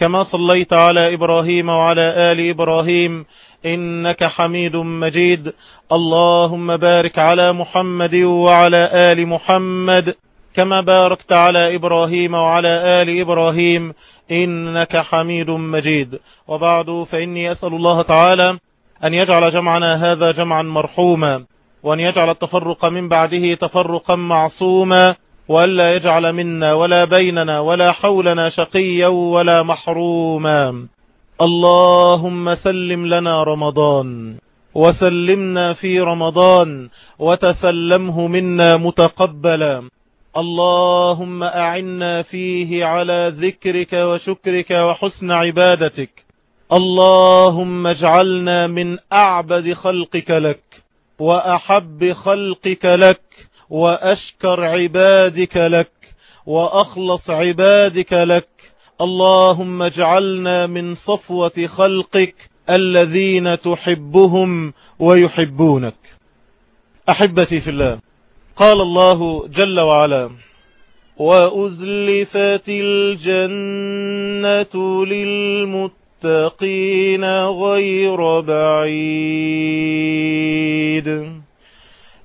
كما صليت على إبراهيم وعلى آل إبراهيم إنك حميد مجيد. اللهم بارك على محمد وعلى آل محمد كما باركت على إبراهيم وعلى آل إبراهيم إنك حميد مجيد. وبعد فإني أسأل الله تعالى أن يجعل جمعنا هذا جمعا مرحوما وأن يجعل التفرق من بعده تفرقا معصوما وألا يجعل منا ولا بيننا ولا حولنا شقيا ولا محروما. اللهم سلم لنا رمضان وسلمنا في رمضان وتسلمه منا متقبلا. اللهم أعنا فيه على ذكرك وشكرك وحسن عبادتك. اللهم اجعلنا من أعبد خلقك لك وأحب خلقك لك. وأشكر عبادك لك وأخلص عبادك لك. اللهم اجعلنا من صفوة خلقك الذين تحبهم ويحبونك. أحبتي في الله قال الله جل وعلا وأزلفت الجنة للمتقين غير بعيد.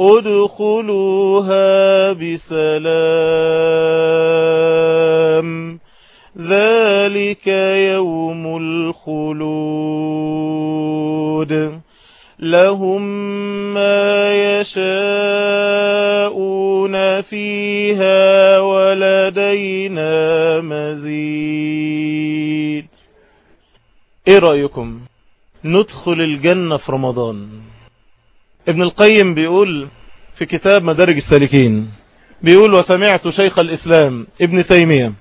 ادخلوها بسلام. ذلك يوم الخلود. لهم ما يشاءون فيها ولدينا مزيد. إيه رأيكم؟ ندخل الجنة في رمضان. ابن القيم بيقول في كتاب مدارج السالكين بيقول وسمعت شيخ الإسلام ابن تيمية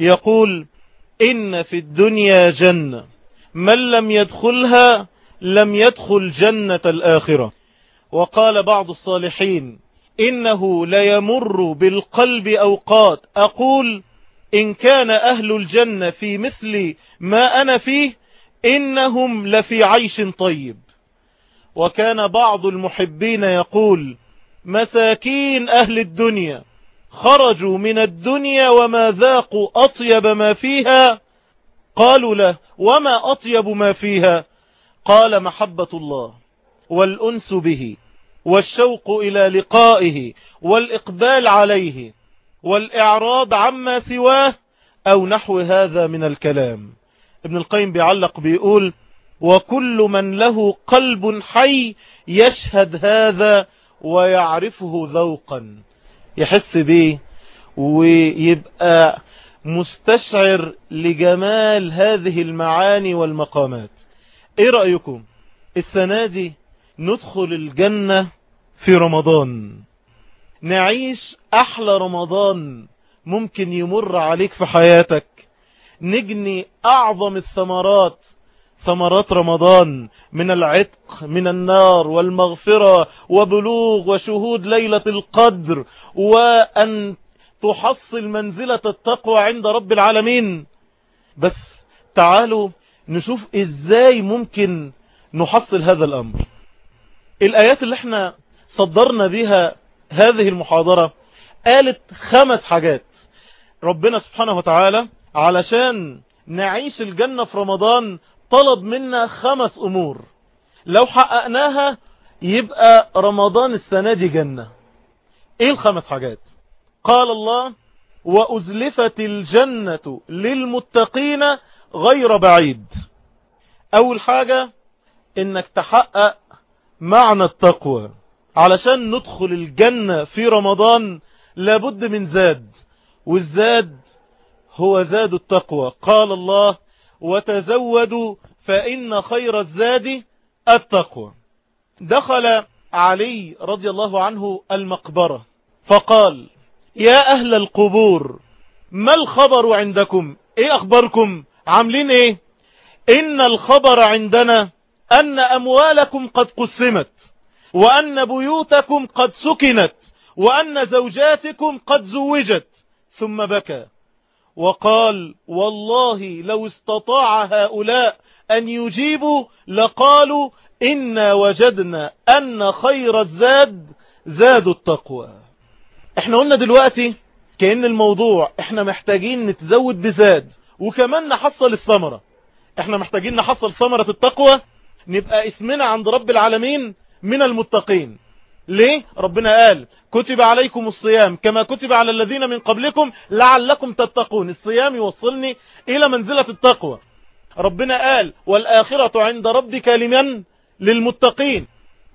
يقول إن في الدنيا جنة من لم يدخلها لم يدخل جنة الآخرة وقال بعض الصالحين إنه ليمر بالقلب أوقات أقول إن كان أهل الجنة في مثل ما أنا فيه إنهم لفي عيش طيب وكان بعض المحبين يقول مساكين أهل الدنيا خرجوا من الدنيا وما ذاقوا أطيب ما فيها؟ قالوا له وما أطيب ما فيها؟ قال محبة الله والأنس به والشوق إلى لقائه والإقبال عليه والإعراض عما سواه أو نحو هذا من الكلام. ابن القيم بيعلق بيقول وكل من له قلب حي يشهد هذا ويعرفه ذوقا. يحس به ويبقى مستشعر لجمال هذه المعاني والمقامات. إيه رأيكم؟ السنة دي ندخل الجنة في رمضان. نعيش أحلى رمضان ممكن يمر عليك في حياتك. نجني أعظم الثمرات ثمرات رمضان من العتق من النار والمغفرة وبلوغ وشهود ليلة القدر وأن تحصل منزلة التقوى عند رب العالمين. بس تعالوا نشوف إزاي ممكن نحصل هذا الأمر. الآيات اللي إحنا صدرنا بها هذه المحاضرة قالت خمس حاجات ربنا سبحانه وتعالى علشان نعيش الجنة في رمضان طلب منا خمس أمور. لو حققناها يبقى رمضان السنة دي جنة. إيه الخمس حاجات؟ قال الله وأزلفت الجنة للمتقين غير بعيد. أول حاجة إنك تحقق معنى التقوى. علشان ندخل الجنة في رمضان لابد من زاد. والزاد هو زاد التقوى. قال الله وتزودوا فإن خير الزاد التقوى. دخل علي رضي الله عنه المقبرة فقال يا أهل القبور ما الخبر عندكم؟ إيه أخباركم؟ عاملين إيه؟ إن الخبر عندنا أن أموالكم قد قسمت وأن بيوتكم قد سكنت وأن زوجاتكم قد زوجت ثم بكى. وقال والله لو استطاع هؤلاء أن يجيبوا لقالوا إنا وجدنا أن خير الزاد زاد التقوى. إحنا قلنا دلوقتي كأن الموضوع إحنا محتاجين نتزود بزاد وكمان نحصل الثمرة. إحنا محتاجين نحصل ثمرة التقوى نبقى اسمنا عند رب العالمين من المتقين. ليه؟ ربنا قال كتب عليكم الصيام كما كتب على الذين من قبلكم لعلكم تتقون. الصيام يوصلني إلى منزلة التقوى. ربنا قال والآخرة عند ربك لمن؟ للمتقين.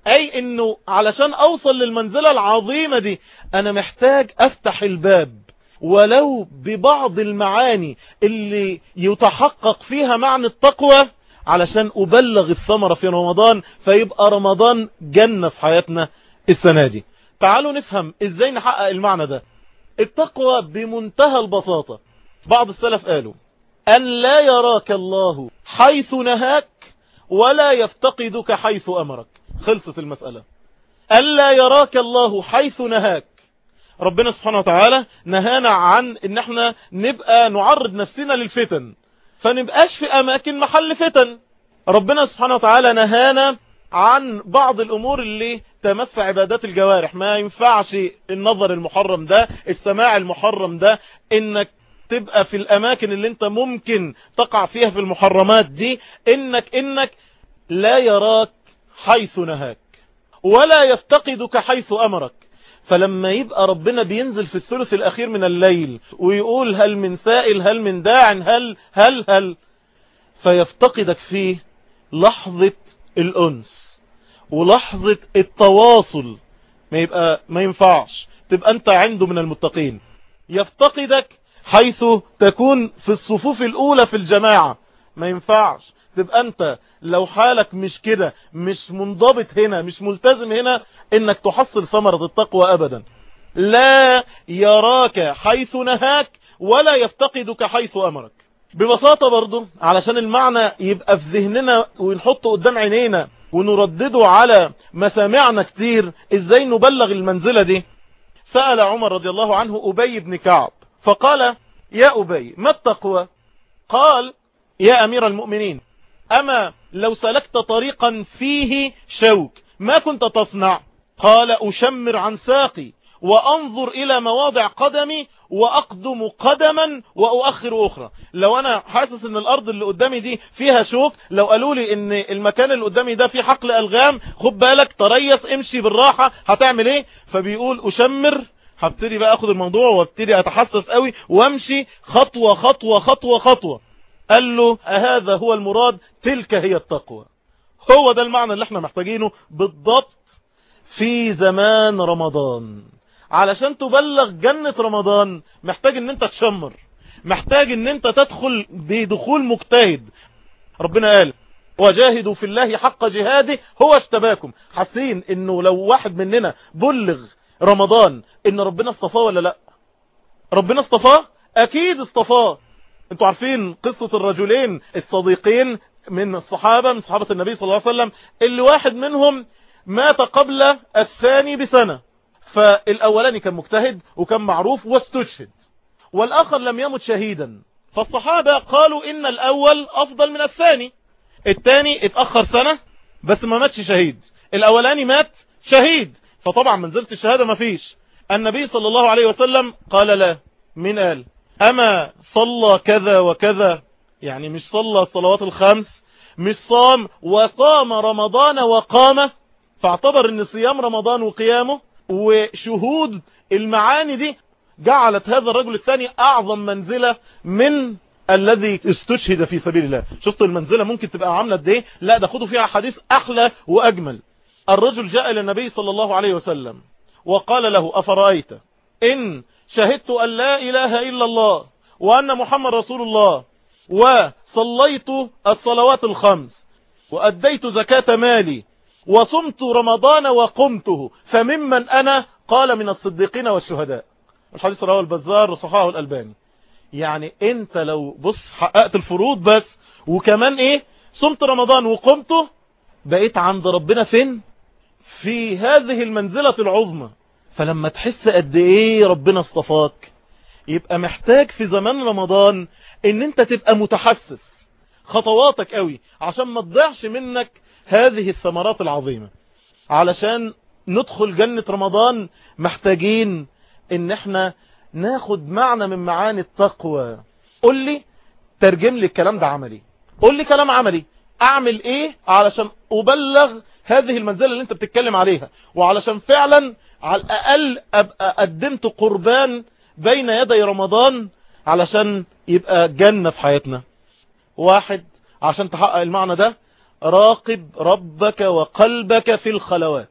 أي إنه علشان أوصل للمنزلة العظيمة دي أنا محتاج أفتح الباب. ولو ببعض المعاني اللي يتحقق فيها معنى التقوى علشان أبلغ الثمرة في رمضان فيبقى رمضان جنة في حياتنا. السنة دي. تعالوا نفهم إزاي نحقق المعنى ده. التقوى بمنتهى البساطة. بعض السلف قالوا أن لا يراك الله حيث نهاك ولا يفتقدك حيث أمرك. خلصت المسألة. ألا يراك الله حيث نهاك. ربنا سبحانه وتعالى نهانا عن إن إحنا نبقى نعرض نفسنا للفتن. فنبقاش في أماكن محل فتن. ربنا سبحانه وتعالى نهانا عن بعض الأمور اللي تمس عبادات الجوارح. ما ينفعش النظر المحرم ده السماع المحرم ده إنك تبقى في الأماكن اللي أنت ممكن تقع فيها في المحرمات دي إنك إنك لا يراك حيث نهاك ولا يفتقدك حيث أمرك. فلما يبقى ربنا بينزل في الثلث الأخير من الليل ويقول هل من سائل هل من داع هل هل هل فيفتقدك فيه لحظة الأنس ولحظة التواصل ما يبقى ما ينفعش. تبقى أنت عنده من المتقين. يفتقدك حيث تكون في الصفوف الأولى في الجماعة. ما ينفعش. تبقى أنت لو حالك مش كده مش منضبط هنا مش ملتزم هنا إنك تحصل ثمرة التقوى أبدا. لا يراك حيث نهاك ولا يفتقدك حيث أمرك. ببساطة برضو علشان المعنى يبقى في ذهننا ونحطه قدام عينينا ونردده على مسامعنا كتير إزاي نبلغ المنزلة دي؟ سأل عمر رضي الله عنه أبي بن كعب فقال يا أبي ما التقوى؟ قال يا أمير المؤمنين أما لو سلكت طريقا فيه شوك ما كنت تصنع؟ قال أشمر عن ساقي وأنظر إلى مواضع قدمي وأقدم قدما وأؤخر أخرى. لو أنا حاسس أن الأرض اللي قدامي دي فيها شوك لو قالوا لي أن المكان اللي قدامي ده فيه حقل ألغام خد بالك تريث امشي بالراحة هتعمل إيه؟ فبيقول أشمر هبتدي بقى آخد الموضوع وأبتدي أتحسس قوي وأمشي خطوة خطوة خطوة خطوة. قال له هذا هو المراد؟ تلك هي التقوى. هو ده المعنى اللي إحنا محتاجينه بالضبط في زمان رمضان. علشان تبلغ جنة رمضان محتاج إن أنت تشمر محتاج إن أنت تدخل بدخول مجتهد. ربنا قال وجاهدوا في الله حق جهاده هو اشتباكم. حاسين إنه لو واحد مننا بلغ رمضان إن ربنا اصطفاه ولا لأ؟ ربنا اصطفاه؟ أكيد اصطفاه. أنتوا عارفين قصة الرجلين الصديقين من الصحابة من صحابة النبي صلى الله عليه وسلم اللي واحد منهم مات قبل الثاني بسنة. فالاولاني كان مجتهد وكان معروف واستشهد والآخر لم يمت شهيدا. فالصحابة قالوا إن الأول أفضل من الثاني الثاني اتأخر سنة بس ما ماتش شهيد الأولاني مات شهيد. فطبعا منزلة الشهادة ما فيش. النبي صلى الله عليه وسلم قال لا من قال أما صلى كذا وكذا يعني مش صلى الصلوات الخمس مش صام وصام رمضان وقام فاعتبر إن صيام رمضان وقيامه وشهود المعاني دي جعلت هذا الرجل الثاني أعظم منزلة من الذي استشهد في سبيل الله. شفت المنزلة ممكن تبقى عاملة إيه؟ لا ده خدوا فيها حديث أحلى وأجمل. الرجل جاء إلى النبي صلى الله عليه وسلم وقال له أفرأيت إن شهدت أن لا إله إلا الله وأن محمد رسول الله وصليت الصلوات الخمس وأديت زكاة مالي وصمت رمضان وقمته. فممن أنا؟ قال من الصديقين والشهداء. الحديث رواه البزار وصححه الألباني. يعني أنت لو بص حققت الفروض بس. وكمان إيه؟ صمت رمضان وقمته بقيت عند ربنا فين؟ في هذه المنزلة العظمى. فلما تحس قد إيه ربنا اصطفاك. يبقى محتاج في زمان رمضان إن أنت تبقى متحسس. خطواتك قوي. عشان ما تضيعش منك هذه الثمرات العظيمة. علشان ندخل جنة رمضان محتاجين إن إحنا ناخد معنى من معاني التقوى. قول لي ترجم لي الكلام ده عملي. قول لي كلام عملي. أعمل إيه علشان أبلغ هذه المنزلة اللي أنت بتتكلم عليها؟ وعلشان فعلا على الأقل أبقى قدمت قربان بين يدي رمضان علشان يبقى جنة في حياتنا. واحد عشان تحقق المعنى ده راقب ربك وقلبك في الخلوات.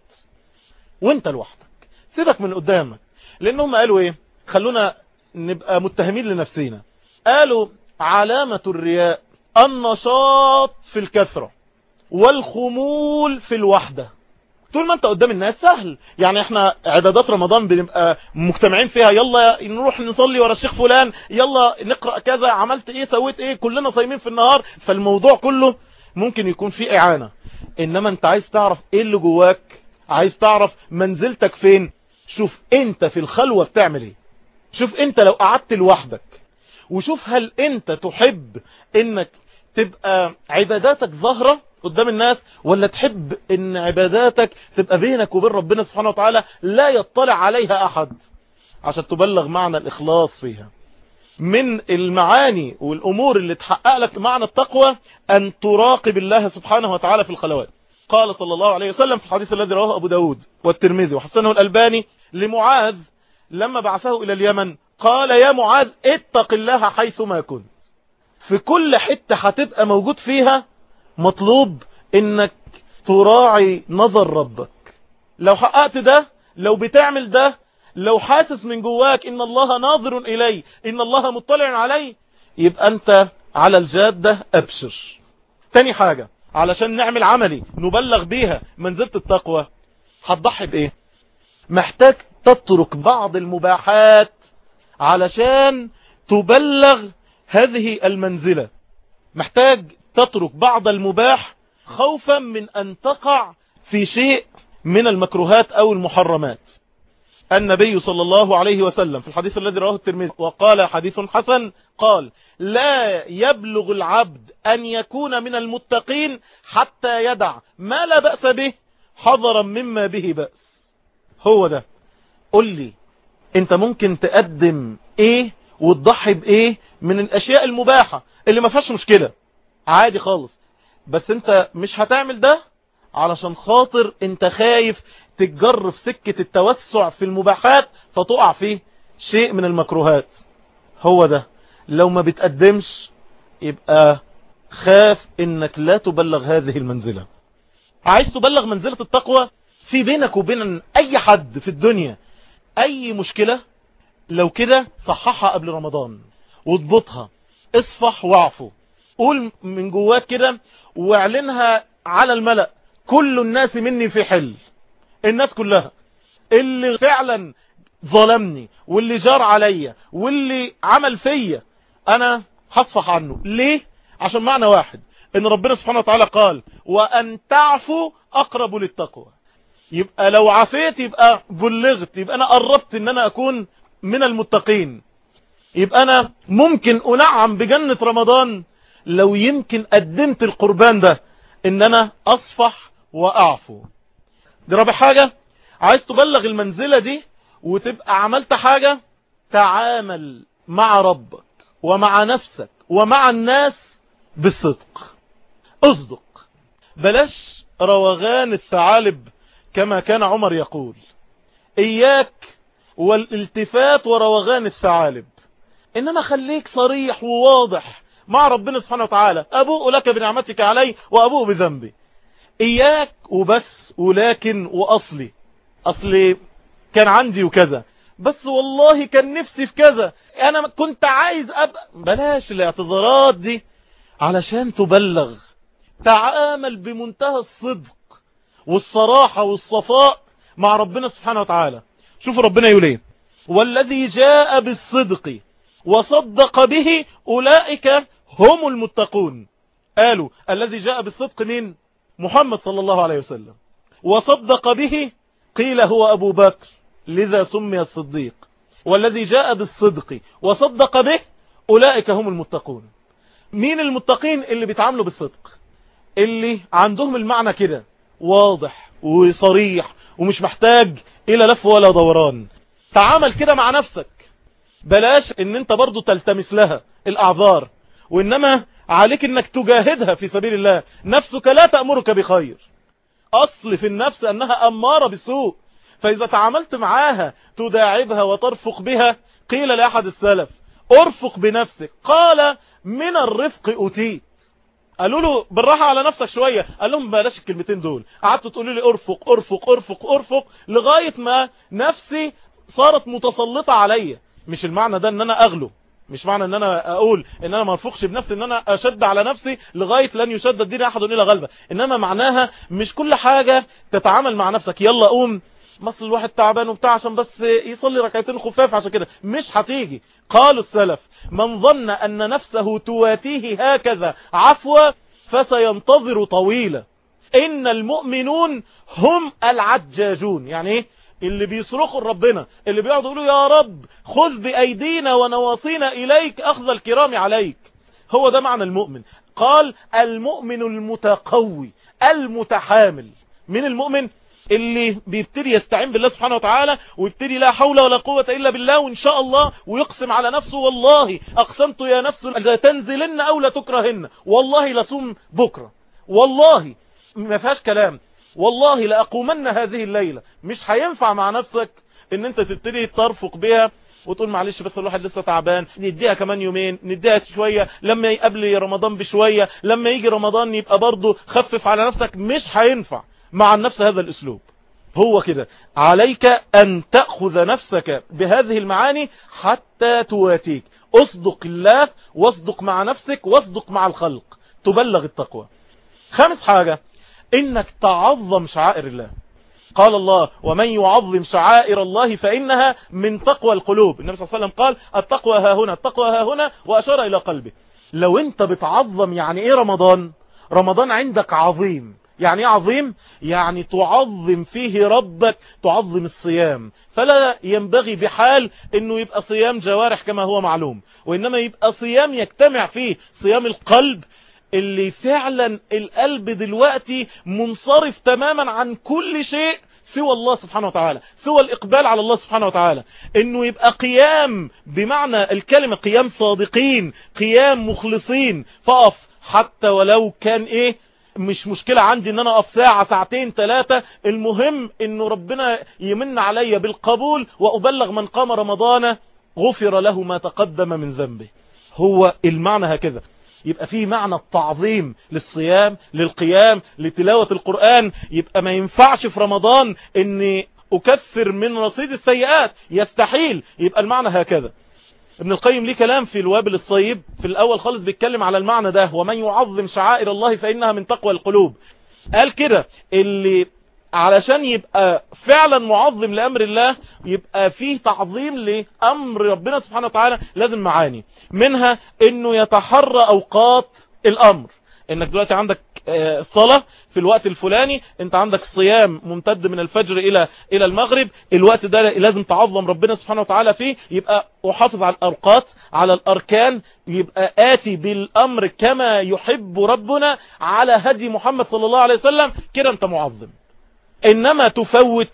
وانت لوحدك. سيبك من قدامك. لانهم قالوا إيه؟ خلونا نبقى متهمين لنفسينا. قالوا علامة الرياء النشاط في الكثرة والخمول في الوحدة. طول ما انت قدام الناس سهل. يعني إحنا عبادات رمضان بنبقى مجتمعين فيها يلا نروح نصلي ورا الشيخ فلان يلا نقرأ كذا عملت إيه سويت إيه كلنا صايمين في النهار. فالموضوع كله ممكن يكون فيه إعانة. إنما أنت عايز تعرف إيه اللي جواك عايز تعرف منزلتك فين. شوف أنت في الخلوة بتعمل إيه. شوف أنت لو قعدت لوحدك. وشوف هل أنت تحب إنك تبقى عباداتك ظاهرة قدام الناس ولا تحب إن عباداتك تبقى بينك وبين ربنا سبحانه وتعالى لا يطلع عليها أحد. عشان تبلغ معنى الإخلاص فيها. من المعاني والأمور اللي تحقق لك معنى التقوى أن تراقب الله سبحانه وتعالى في الخلوات. قال صلى الله عليه وسلم في الحديث الذي رواه أبو داود والترمذي وحسنه الألباني لمعاذ لما بعثه إلى اليمن قال يا معاذ اتق الله حيث ما كنت. في كل حتة هتبقى موجود فيها مطلوب إنك تراعي نظر ربك. لو حققت ده لو بتعمل ده لو حاسس من جواك إن الله ناظر إلي إن الله مطلع علي يبقى أنت على الجادة أبشر. تاني حاجة علشان نعمل عملي نبلغ بيها منزلة التقوى هتضحي بإيه؟ محتاج تترك بعض المباحات علشان تبلغ هذه المنزلة. محتاج تترك بعض المباح خوفا من أن تقع في شيء من المكروهات أو المحرمات. النبي صلى الله عليه وسلم. في الحديث الذي رواه الترمذي وقال حديث حسن قال لا يبلغ العبد أن يكون من المتقين حتى يدع. ما لا بأس به؟ حذرا مما به بأس. هو ده. قل لي أنت ممكن تقدم إيه وتضحي بإيه من الأشياء المباحة اللي ما فيهاش مشكلة؟ عادي خالص. بس أنت مش هتعمل ده علشان خاطر أنت خايف تتجر في سكة التوسع في المباحات فتقع فيه شيء من المكروهات. هو ده. لو ما بتقدمش يبقى خاف إنك لا تبلغ هذه المنزلة. عايز تبلغ منزلة التقوى؟ في بينك وبين أي حد في الدنيا أي مشكلة لو كده صححها قبل رمضان واضبطها. اصفح واعفو قول من جواك كده واعلنها على الملأ. كل الناس مني في حل. الناس كلها. اللي فعلا ظلمني واللي جار عليا واللي عمل فيا أنا هصفح عنه. ليه؟ عشان معنى واحد إن ربنا سبحانه وتعالى قال وأن تعفو أقرب للتقوى. يبقى لو عفيت يبقى بلغت يبقى أنا قربت إن أنا أكون من المتقين. يبقى أنا ممكن أنعم بجنة رمضان لو يمكن قدمت القربان ده إن أنا أصفح وأعفو. دي رابع حاجة. عايز تبلغ المنزلة دي وتبقى عملت حاجة؟ تعامل مع ربك ومع نفسك ومع الناس بالصدق اصدق. بلاش روغان الثعالب كما كان عمر يقول. إياك والالتفات وروغان الثعالب. إنما خليك صريح وواضح مع ربنا سبحانه وتعالى. أبوء لك بنعمتك علي وأبوء بذنبي. إياك وبس ولكن وأصلي. أصلي كان عندي وكذا. بس والله كان نفسي في كذا. أنا كنت عايز ابقى بلاش الاعتذارات دي. علشان تبلغ. تعامل بمنتهى الصدق والصراحة والصفاء مع ربنا سبحانه وتعالى. شوف ربنا يقول إيه. والذي جاء بالصدق وصدق به أولئك هم المتقون. قالوا الذي جاء بالصدق من محمد صلى الله عليه وسلم وصدق به قيل هو أبو بكر لذا سمي الصديق والذي جاء بالصدق وصدق به أولئك هم المتقون. مين المتقين؟ اللي بيتعاملوا بالصدق اللي عندهم المعنى كده واضح وصريح ومش محتاج إلى لف ولا دوران. تعامل كده مع نفسك بلاش إن أنت برضو تلتمس لها الأعذار. وإنما عليك إنك تجاهدها في سبيل الله. نفسك لا تأمرك بخير. أصل في النفس أنها أمارة بالسوء. فإذا تعاملت معاها تداعبها وترفق بها قيل لأحد السلف أرفق بنفسك. قال من الرفق اتيت قالوا له بالراحة على نفسك شوية. قال لهم بلاش الكلمتين دول. قعدتوا تقولوا لي أرفق أرفق أرفق أرفق لغاية ما نفسي صارت متسلطة عليا. مش المعنى ده إن أنا أغلو. مش معنى إن أنا أقول إن أنا ما ارفقش بنفسي إن أنا أشد على نفسي لغاية لن يشد الدين أحد إلى غلبة. إنما معناها مش كل حاجة تتعامل مع نفسك. يلا قوم مصر الواحد تعبان وبتاع عشان بس يصلي ركعتين خفاف عشان كده. مش هتيجي. قالوا السلف من ظن أن نفسه تواتيه هكذا عفوا فسينتظر طويلا. إن المؤمنون هم العجاجون. يعني إيه؟ اللي بيصرخوا لربنا اللي بيقعدوا يقولوا يا رب خذ بأيدينا ونواصينا إليك أخذ الكرام عليك. هو ده معنى المؤمن. قال المؤمن المتقوي المتحامل. من المؤمن؟ اللي بيبتدي يستعين بالله سبحانه وتعالى ويبتدي لا حول ولا قوة إلا بالله وإن شاء الله ويقسم على نفسه. والله أقسمت يا نفس تنزلن أو لا تكرهن. والله لصوم بكرة. والله ما فيهاش كلام. والله لأقومن هذه الليلة. مش هينفع مع نفسك إن أنت تبتدي ترفق بها وتقول معلش بس الواحد لسه تعبان. نديها كمان يومين نديها شوية. لما قبل رمضان بشوية لما يجي رمضان يبقى برضه خفف على نفسك. مش هينفع مع النفس هذا الأسلوب. هو كده. عليك أن تأخذ نفسك بهذه المعاني حتى تواتيك. اصدق الله واصدق مع نفسك واصدق مع الخلق. تبلغ التقوى. خامس حاجة. إنك تعظم شعائر الله. قال الله ومن يعظم شعائر الله فإنها من تقوى القلوب. النبي صلى الله عليه وسلم قال التقوى ها هنا التقوى ها هنا وأشار إلى قلبه. لو أنت بتعظم يعني إيه رمضان؟ رمضان عندك عظيم. يعني إيه عظيم؟ يعني تعظم فيه ربك تعظم الصيام. فلا ينبغي بحال إنه يبقى صيام جوارح كما هو معلوم وإنما يبقى صيام يجتمع فيه صيام القلب اللي فعلا القلب دلوقتي منصرف تماما عن كل شيء سوى الله سبحانه وتعالى سوى الإقبال على الله سبحانه وتعالى. إنه يبقى قيام بمعنى الكلمة قيام صادقين قيام مخلصين. فقف حتى ولو كان إيه مش مشكلة عندي إن أنا أقف ساعة ساعتين ثلاثة. المهم إنه ربنا يمن علي بالقبول وأبلغ من قام رمضان غفر له ما تقدم من ذنبه. هو المعنى هكذا. يبقى فيه معنى التعظيم للصيام للقيام لتلاوة القرآن. يبقى ما ينفعش في رمضان إني أكثر من رصيد السيئات. يستحيل. يبقى المعنى هكذا. ابن القيم ليه كلام في الوابل الصيب. في الأول خالص بيتكلم على المعنى ده. ومن يعظم شعائر الله فإنها من تقوى القلوب. قال كده. اللي علشان يبقى فعلا معظم لأمر الله يبقى فيه تعظيم لأمر ربنا سبحانه وتعالى لازم معاني. منها إنه يتحرى أوقات الأمر. إنك دلوقتي عندك صلاة في الوقت الفلاني أنت عندك صيام ممتد من الفجر إلى إلى المغرب الوقت ده لازم تعظم ربنا سبحانه وتعالى فيه يبقى أحافظ على الأوقات على الأركان يبقى آتي بالأمر كما يحب ربنا على هدي محمد صلى الله عليه وسلم. كده أنت معظم. إنما تفوت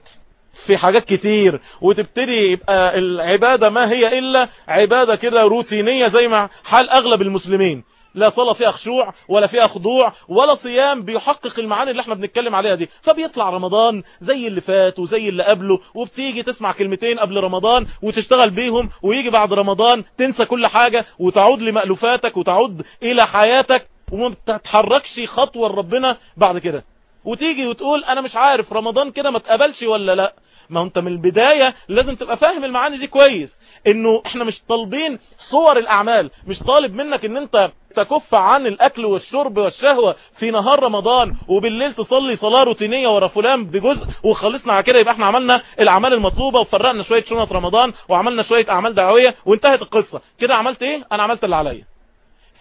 في حاجات كتير وتبتدي يبقى العبادة ما هي إلا عبادة كده روتينية زي ما حال أغلب المسلمين. لا صلاة فيها خشوع ولا فيها خضوع ولا صيام بيحقق المعاني اللي إحنا بنتكلم عليها دي. فبيطلع رمضان زي اللي فات وزي اللي قبله وبتيجي تسمع كلمتين قبل رمضان وتشتغل بيهم ويجي بعد رمضان تنسى كل حاجة وتعود لمألوفاتك وتعود إلى حياتك وما بتتحركش خطوة لربنا بعد كده. وتيجي وتقول أنا مش عارف رمضان كده ما تقبلش ولا لأ. ما أنت من البداية لازم تبقى فاهم المعاني دي كويس. إنه إحنا مش طالبين صور الأعمال. مش طالب منك إن أنت تكف عن الأكل والشرب والشهوة في نهار رمضان وبالليل تصلي صلاة روتينية ورا فلان بجزء وخلصنا على كده. يبقى إحنا عملنا الأعمال المطلوبة وفرقنا شوية شنط رمضان وعملنا شوية أعمال دعوية وانتهت القصة. كده عملت إيه؟ أنا عملت اللي عليا.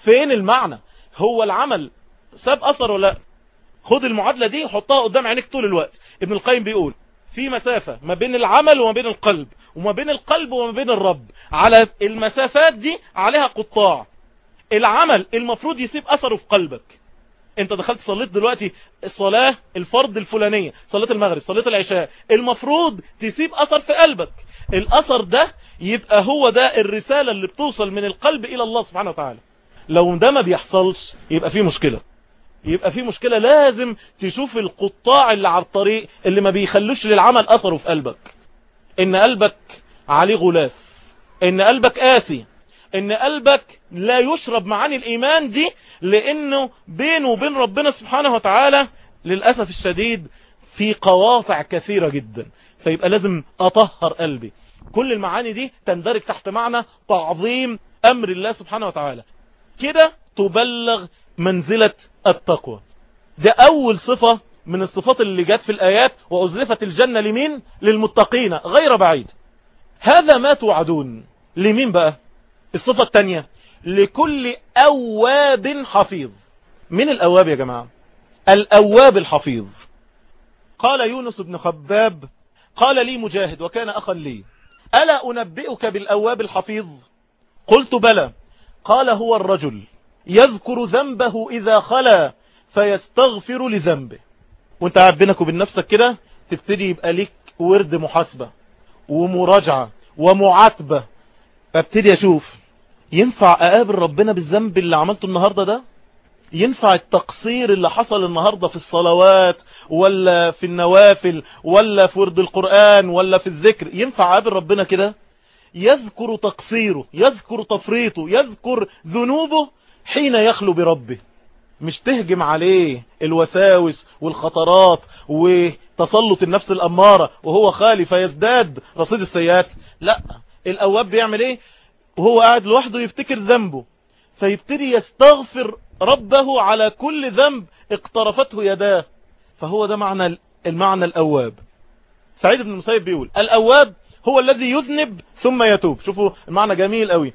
فين المعنى؟ هو العمل ساب أثر ولا لأ؟ خد المعادلة دي وحطها قدام عينيك طول الوقت. ابن القيم بيقول في مسافة ما بين العمل وما بين القلب وما بين القلب وما بين الرب. على المسافات دي عليها قطاع. العمل المفروض يسيب أثره في قلبك. انت دخلت صليت دلوقتي الصلاة الفرض الفلانية صلاة المغرب صلاة العشاء المفروض تسيب أثر في قلبك. الأثر ده يبقى هو ده الرسالة اللي بتوصل من القلب إلى الله سبحانه وتعالى. لو ده ما بيحصلش يبقى في مشكلة. يبقى في مشكلة لازم تشوف القطاع اللي على الطريق اللي ما بيخلوش للعمل أثره في قلبك. إن قلبك عليه غلاف. إن قلبك قاسي. إن قلبك لا يشرب معاني الإيمان دي لأنه بينه وبين ربنا سبحانه وتعالى للأسف الشديد في قواطع كثيرة جدا. فيبقى لازم أطهر قلبي. كل المعاني دي تندرج تحت معنى تعظيم أمر الله سبحانه وتعالى. كده تبلغ منزلة التقوى. ده أول صفة من الصفات اللي جت في الآيات وأزلفت الجنة لمين؟ للمتقين غير بعيد. هذا ما توعدون. لمين بقى؟ الصفة الثانية لكل أواب حفيظ. من الأواب يا جماعة؟ الأواب الحفيظ. قال يونس بن خباب قال لي مجاهد وكان أخا لي ألا أنبئك بالأواب الحفيظ؟ قلت بلى. قال هو الرجل. يذكر ذنبه إذا خلا فيستغفر لذنبه. وانت قاعد بينك وبين نفسك كده تبتدي يبقى ليك ورد محاسبة ومراجعة ومعاتبة. فابتدي أشوف ينفع أقابل ربنا بالذنب اللي عملته النهاردة ده؟ ينفع التقصير اللي حصل النهاردة في الصلوات ولا في النوافل ولا في ورد القرآن ولا في الذكر؟ ينفع أقابل ربنا كده؟ يذكر تقصيره يذكر تفريطه يذكر ذنوبه حين يخلو بربه. مش تهجم عليه الوساوس والخطرات وتسلط النفس الأمارة وهو خالي فيزداد رصيد السيئات. لا الأواب بيعمل إيه؟ وهو قاعد لوحده يفتكر ذنبه. فيبتدي يستغفر ربه على كل ذنب اقترفته يداه. فهو ده معنى المعنى الأواب. سعيد بن المسيب بيقول الأواب هو الذي يذنب ثم يتوب. شوفوا المعنى جميل قوي.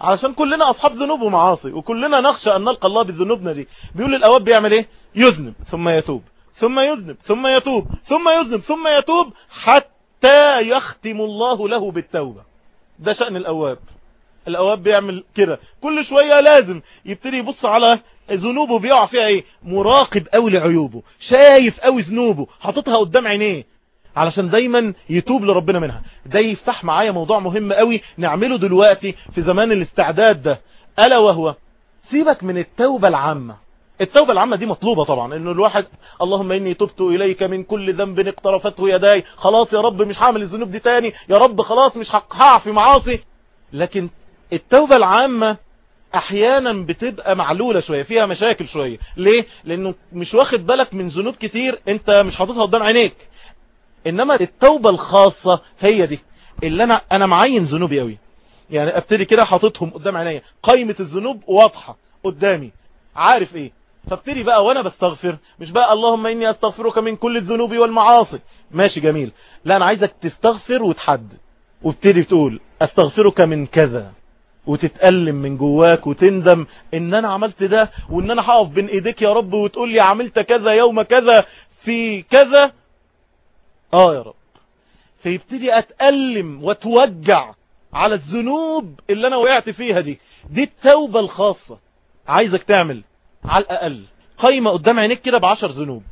علشان كلنا أصحاب ذنوب ومعاصي وكلنا نخشى أن نلقى الله بذنوبنا دي. بيقول الأواب بيعمل إيه؟ يذنب ثم يتوب ثم يذنب ثم يتوب ثم يذنب ثم يتوب حتى يختم الله له بالتوبة. ده شأن الأواب. الأواب بيعمل كده. كل شوية لازم يبتدي يبص على ذنوبه بيقع فيها إيه؟ مراقب قوي لعيوبه شايف قوي ذنوبه حاططها قدام عينيه. علشان دايما يتوب لربنا منها. ده يفتح معايا موضوع مهم قوي نعمله دلوقتي في زمان الاستعداد ده. ألا وهو سيبك من التوبة العامة. التوبة العامة دي مطلوبة طبعا إنه الواحد اللهم إني تبت إليك من كل ذنب اقترفته يداي. خلاص يا رب مش هعمل الذنوب دي تاني. يا رب خلاص مش هقع في معاصي. لكن التوبة العامة أحيانا بتبقى معلولة شوية فيها مشاكل شوية. ليه؟ لأنه مش واخد بالك من ذنوب كتير أنت مش حاططها قدام عينيك. إنما التوبة الخاصة هي دي. اللي أنا أنا معين ذنوبي قوي يعني أبتدي كده حاططهم قدام عينيا. قائمة الذنوب واضحة قدامي. عارف إيه؟ فابتدي بقى وأنا بستغفر. مش بقى اللهم إني أستغفرك من كل الذنوب والمعاصي. ماشي جميل. لا أنا عايزك تستغفر وتحدد وابتدي تقول أستغفرك من كذا. وتتألم من جواك وتندم إن أنا عملت ده وإن أنا هقف بين إيديك يا رب وتقول لي عملت كذا يوم كذا في كذا. آه يا رب. فيبتدي أتألم واتوجع على الذنوب اللي أنا وقعت فيها دي. دي التوبة الخاصة. عايزك تعمل على الأقل قايمة قدام عينيك كده بعشر ذنوب.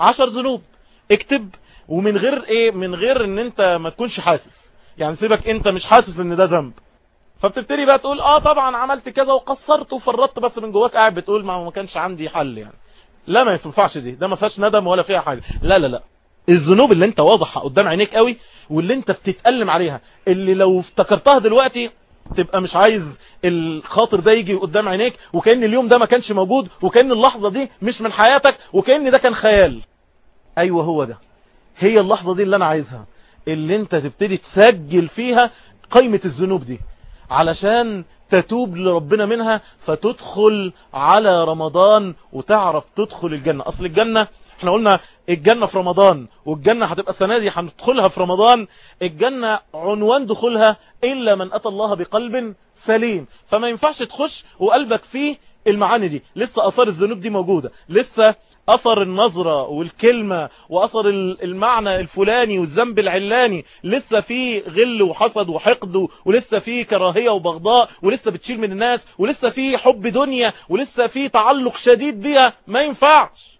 عشر ذنوب. اكتب ومن غير إيه؟ من غير إن أنت ما تكونش حاسس. يعني سيبك أنت مش حاسس إن ده ذنب. فبتبتدي بقى تقول آه طبعا عملت كذا وقصرت وفرطت بس من جواك قاعد بتقول ما ما كانش عندي حل يعني. لا ما ينفعش دي. ده ما فيهاش ندم ولا فيها حاجة. لا لا لا. الذنوب اللي انت واضحة قدام عينيك قوي واللي انت بتتألم عليها اللي لو افتكرتها دلوقتي تبقى مش عايز الخاطر ده يجي قدام عينيك وكأن اليوم ده ما كانش موجود وكأن اللحظة دي مش من حياتك وكأن ده كان خيال. أيوه هو ده. هي اللحظة دي اللي أنا عايزها اللي انت تبتدي تسجل فيها قيمة الذنوب دي علشان تتوب لربنا منها فتدخل على رمضان وتعرف تدخل الجنة. أصل الجنة إحنا قلنا الجنة في رمضان والجنة هتبقى السنة دي هندخلها في رمضان الجنة عنوان دخولها إلا من أتى الله بقلب سليم. فما ينفعش تخش وقلبك فيه المعاني دي. لسه أثار الذنوب دي موجودة. لسه أثر النظرة والكلمة وأثر المعنى الفلاني والذنب العلاني. لسه في غل وحسد وحقد ولسه في كراهية وبغضاء ولسه بتشيل من الناس ولسه في حب دنيا ولسه في تعلق شديد بيها. ما ينفعش.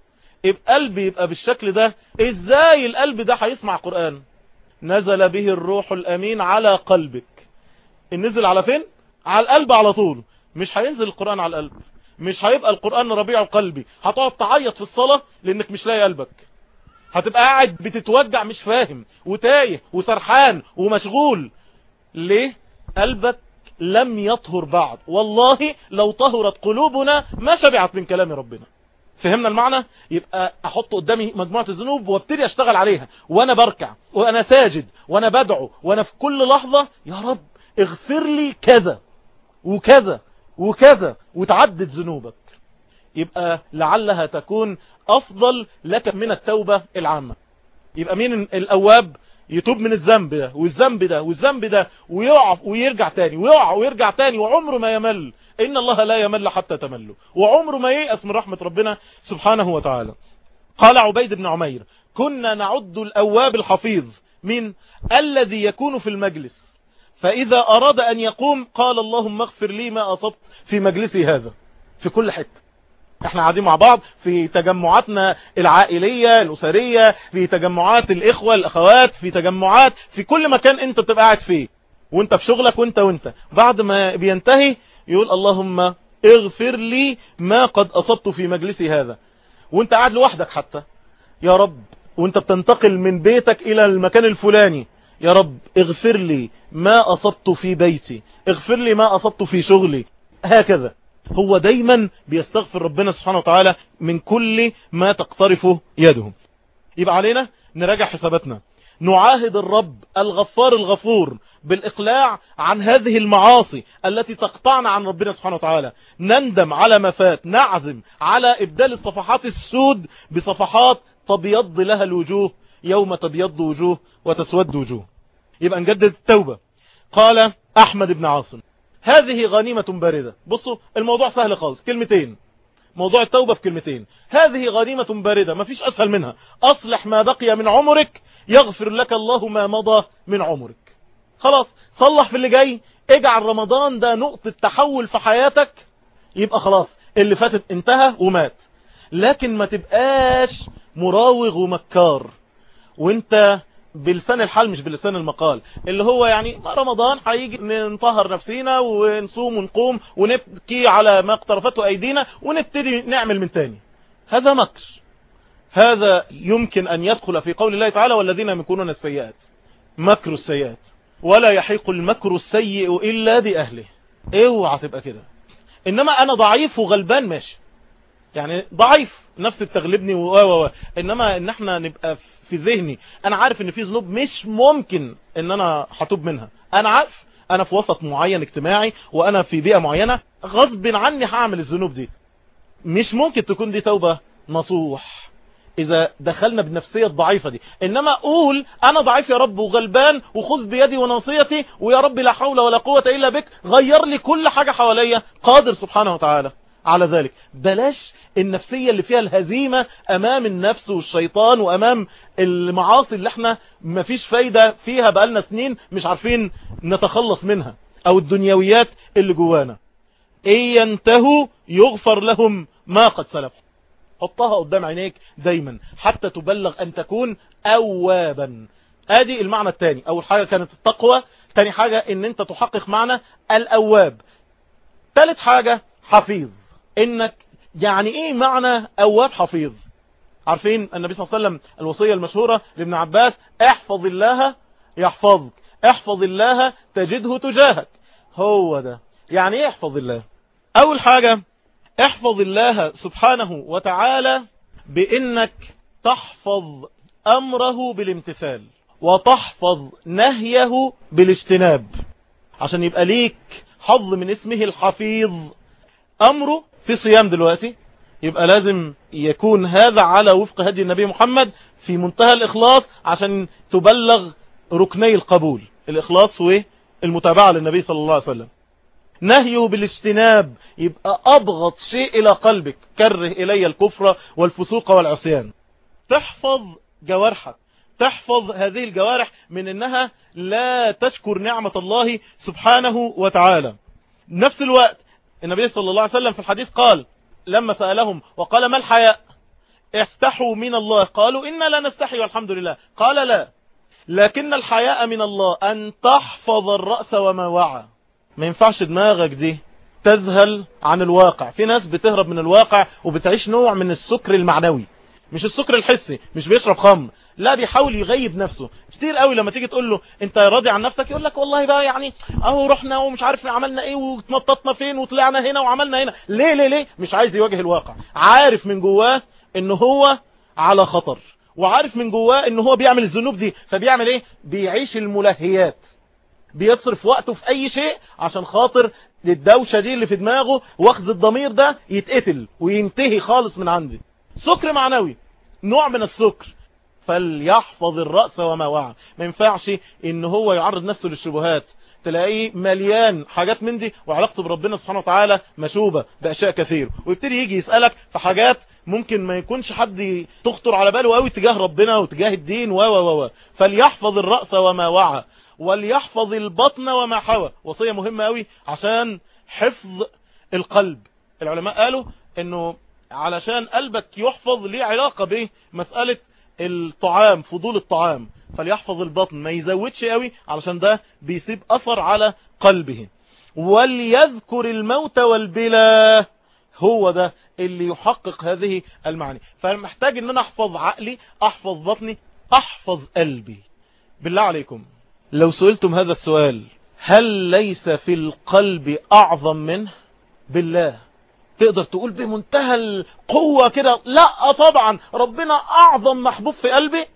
يبقى يبقى بالشكل ده إزاي القلب ده هيسمع قرآن؟ نزل به الروح الأمين على قلبك. نزل على فين؟ على القلب على طول. مش هينزل القرآن على القلب. مش هيبقى القرآن ربيع قلبي. هتقعد تعيط في الصلاة لأنك مش لاقي قلبك. هتبقى قاعد بتتوجع مش فاهم وتايه وسرحان ومشغول. ليه؟ قلبك لم يطهر بعد. والله لو طهرت قلوبنا ما شبعت من كلام ربنا. فهمنا المعنى؟ يبقى أحط قدامي مجموعة الذنوب وأبتدي أشتغل عليها. وأنا بركع وأنا ساجد وأنا بدعو وأنا في كل لحظة يا رب اغفر لي كذا وكذا وكذا وتعدد ذنوبك. يبقى لعلها تكون أفضل لك من التوبة العامة. يبقى مين الأواب؟ يتوب من الذنب ده والذنب ده والذنب ده ويقع ويرجع تاني ويقع ويرجع تاني وعمره ما يمل. إن الله لا يمل حتى تمله. وعمره ما ييأس من رحمة ربنا سبحانه وتعالى. قال عبيد بن عمير كنا نعد الأواب الحفيظ من الذي يكون في المجلس. فإذا أراد أن يقوم قال اللهم اغفر لي ما أصبت في مجلسي هذا في كل حتة. إحنا قاعدين مع بعض في تجمعاتنا العائلية الأسرية في تجمعات الإخوة الأخوات في تجمعات في كل مكان انت تبقى قاعد فيه. وانت في شغلك وانت وانت. بعد ما بينتهي يقول اللهم اغفر لي ما قد أصبت في مجلسي هذا. وانت قاعد لوحدك حتى. يا رب. وانت بتنتقل من بيتك إلى المكان الفلاني. يا رب اغفر لي ما أصبت في بيتي. اغفر لي ما أصبت في شغلي. هكذا. هو دايما بيستغفر ربنا سبحانه وتعالى من كل ما تقترفه يده. يبقى علينا نراجع حساباتنا. نعاهد الرب الغفار الغفور بالإقلاع عن هذه المعاصي التي تقطعنا عن ربنا سبحانه وتعالى. نندم على ما فات نعزم على إبدال الصفحات السود بصفحات تبيض لها الوجوه يوم تبيض وجوه وتسود وجوه. يبقى نجدد التوبة. قال أحمد بن عاصم. هذه غنيمة باردة. بصوا الموضوع سهل خالص. كلمتين. موضوع التوبة في كلمتين. هذه غنيمة باردة. ما فيش أسهل منها. أصلح ما بقي من عمرك يغفر لك الله ما مضى من عمرك. خلاص صلح في اللي جاي. اجعل رمضان ده نقطة تحول في حياتك. يبقى خلاص اللي فاتت انتهى ومات. لكن ما تبقاش مراوغ ومكار. وانت بلسان الحال مش بلسان المقال اللي هو يعني رمضان هيجي نطهر نفسينا ونصوم ونقوم ونبكي على ما اقترفته أيدينا ونبتدي نعمل من تاني. هذا مكر. هذا يمكن أن يدخل في قول الله تعالى والذين يمكنون السيئات. مكر السيئات. ولا يحيق المكر السيء إلا بأهله. اوعى تبقى كده. إنما أنا ضعيف وغلبان ماشي. يعني ضعيف. نفسي بتغلبني و و إنما إن إحنا نبقى في ذهني. أنا عارف إن في ذنوب مش ممكن إن أنا هتوب منها. أنا عارف أنا في وسط معين اجتماعي وأنا في بيئة معينة غصب عني هعمل الذنوب دي. مش ممكن تكون دي توبة نصوح. إذا دخلنا بالنفسية الضعيفة دي. إنما أقول أنا ضعيف يا رب وغلبان وخذ بيدي وناصيتي ويا رب لا حول ولا قوة إلا بك غير لي كل حاجة حواليا. قادر سبحانه وتعالى. على ذلك. بلاش النفسية اللي فيها الهزيمة أمام النفس والشيطان وأمام المعاصي اللي إحنا مفيش فايدة فيها بقالنا سنين مش عارفين نتخلص منها أو الدنيويات اللي جوانا. ان ينتهوا يغفر لهم ما قد سلف. حطها قدام عينيك دايما حتى تبلغ أن تكون اوابا. أدي المعنى الثاني أول حاجة كانت التقوى تاني حاجة إن أنت تحقق معنى الأواب. ثالث حاجة حفيظ. إنك يعني إيه معنى أواب حفيظ؟ عارفين النبي صلى الله عليه وسلم الوصية المشهورة لابن عباس احفظ الله يحفظك احفظ الله تجده تجاهك. هو ده. يعني إيه احفظ الله؟ أول حاجة احفظ الله سبحانه وتعالى بإنك تحفظ أمره بالامتثال وتحفظ نهيه بالاجتناب. عشان يبقى ليك حظ من اسمه الحفيظ أمره في صيام دلوقتي يبقى لازم يكون هذا على وفق هدي النبي محمد في منتهى الإخلاص عشان تبلغ ركني القبول. الإخلاص والمتابعة للنبي صلى الله عليه وسلم. نهيه بالاجتناب يبقى أبغض شيء إلى قلبك كره إلي الكفر والفسوق والعصيان. تحفظ جوارحك تحفظ هذه الجوارح من أنها لا تشكر نعمة الله سبحانه وتعالى. نفس الوقت النبي صلى الله عليه وسلم في الحديث قال لما سألهم وقال ما الحياء؟ استحوا من الله. قالوا إنا لا نستحي والحمد لله. قال لا. لكن الحياء من الله أن تحفظ الرأس وما وعى. ما ينفعش دماغك دي تذهل عن الواقع. في ناس بتهرب من الواقع وبتعيش نوع من السكر المعنوي. مش السكر الحسي مش بيشرب خمر. لا بيحاول يغيب نفسه. كتير قوي لما تيجي تقول له انت راضي عن نفسك؟ يقول لك والله بقى يعني اهو رحنا ومش عارف عملنا إيه وتنططنا فين وطلعنا هنا وعملنا هنا. ليه ليه ليه؟ مش عايز يواجه الواقع. عارف من جواه ان هو على خطر وعارف من جواه ان هو بيعمل الذنوب دي. فبيعمل إيه؟ بيعيش الملهيات. بيصرف وقته في أي شيء عشان خاطر الدوشة دي اللي في دماغه واخذ الضمير ده يتقتل وينتهي خالص من عندي. سكر معنوي نوع من السكر. فليحفظ الرأس وما وعى. ما ينفعش إن هو يعرض نفسه للشبهات. تلاقيه مليان حاجات من دي وعلاقته بربنا سبحانه وتعالى مشوبة بأشياء كثير. ويبتدي يجي يسألك في حاجات ممكن ما يكونش حد تخطر على باله قوي تجاه ربنا وتجاه الدين و و و فليحفظ الرأس وما وعى. وليحفظ البطن وما حوى. وصية مهمة قوي عشان حفظ القلب. العلماء قالوا إنه علشان قلبك يحفظ ليه علاقة بمسألة الطعام فضول الطعام. فليحفظ البطن ما يزودش قوي علشان ده بيسيب أثر على قلبه. وليذكر الموت والبلا. هو ده اللي يحقق هذه المعاني. فمحتاج إن أنا أحفظ عقلي أحفظ بطني أحفظ قلبي. بالله عليكم. لو سئلتم هذا السؤال هل ليس في القلب أعظم منه؟ بالله. تقدر تقول بمنتهى القوة كده. لا طبعا ربنا أعظم محبوب في قلبي.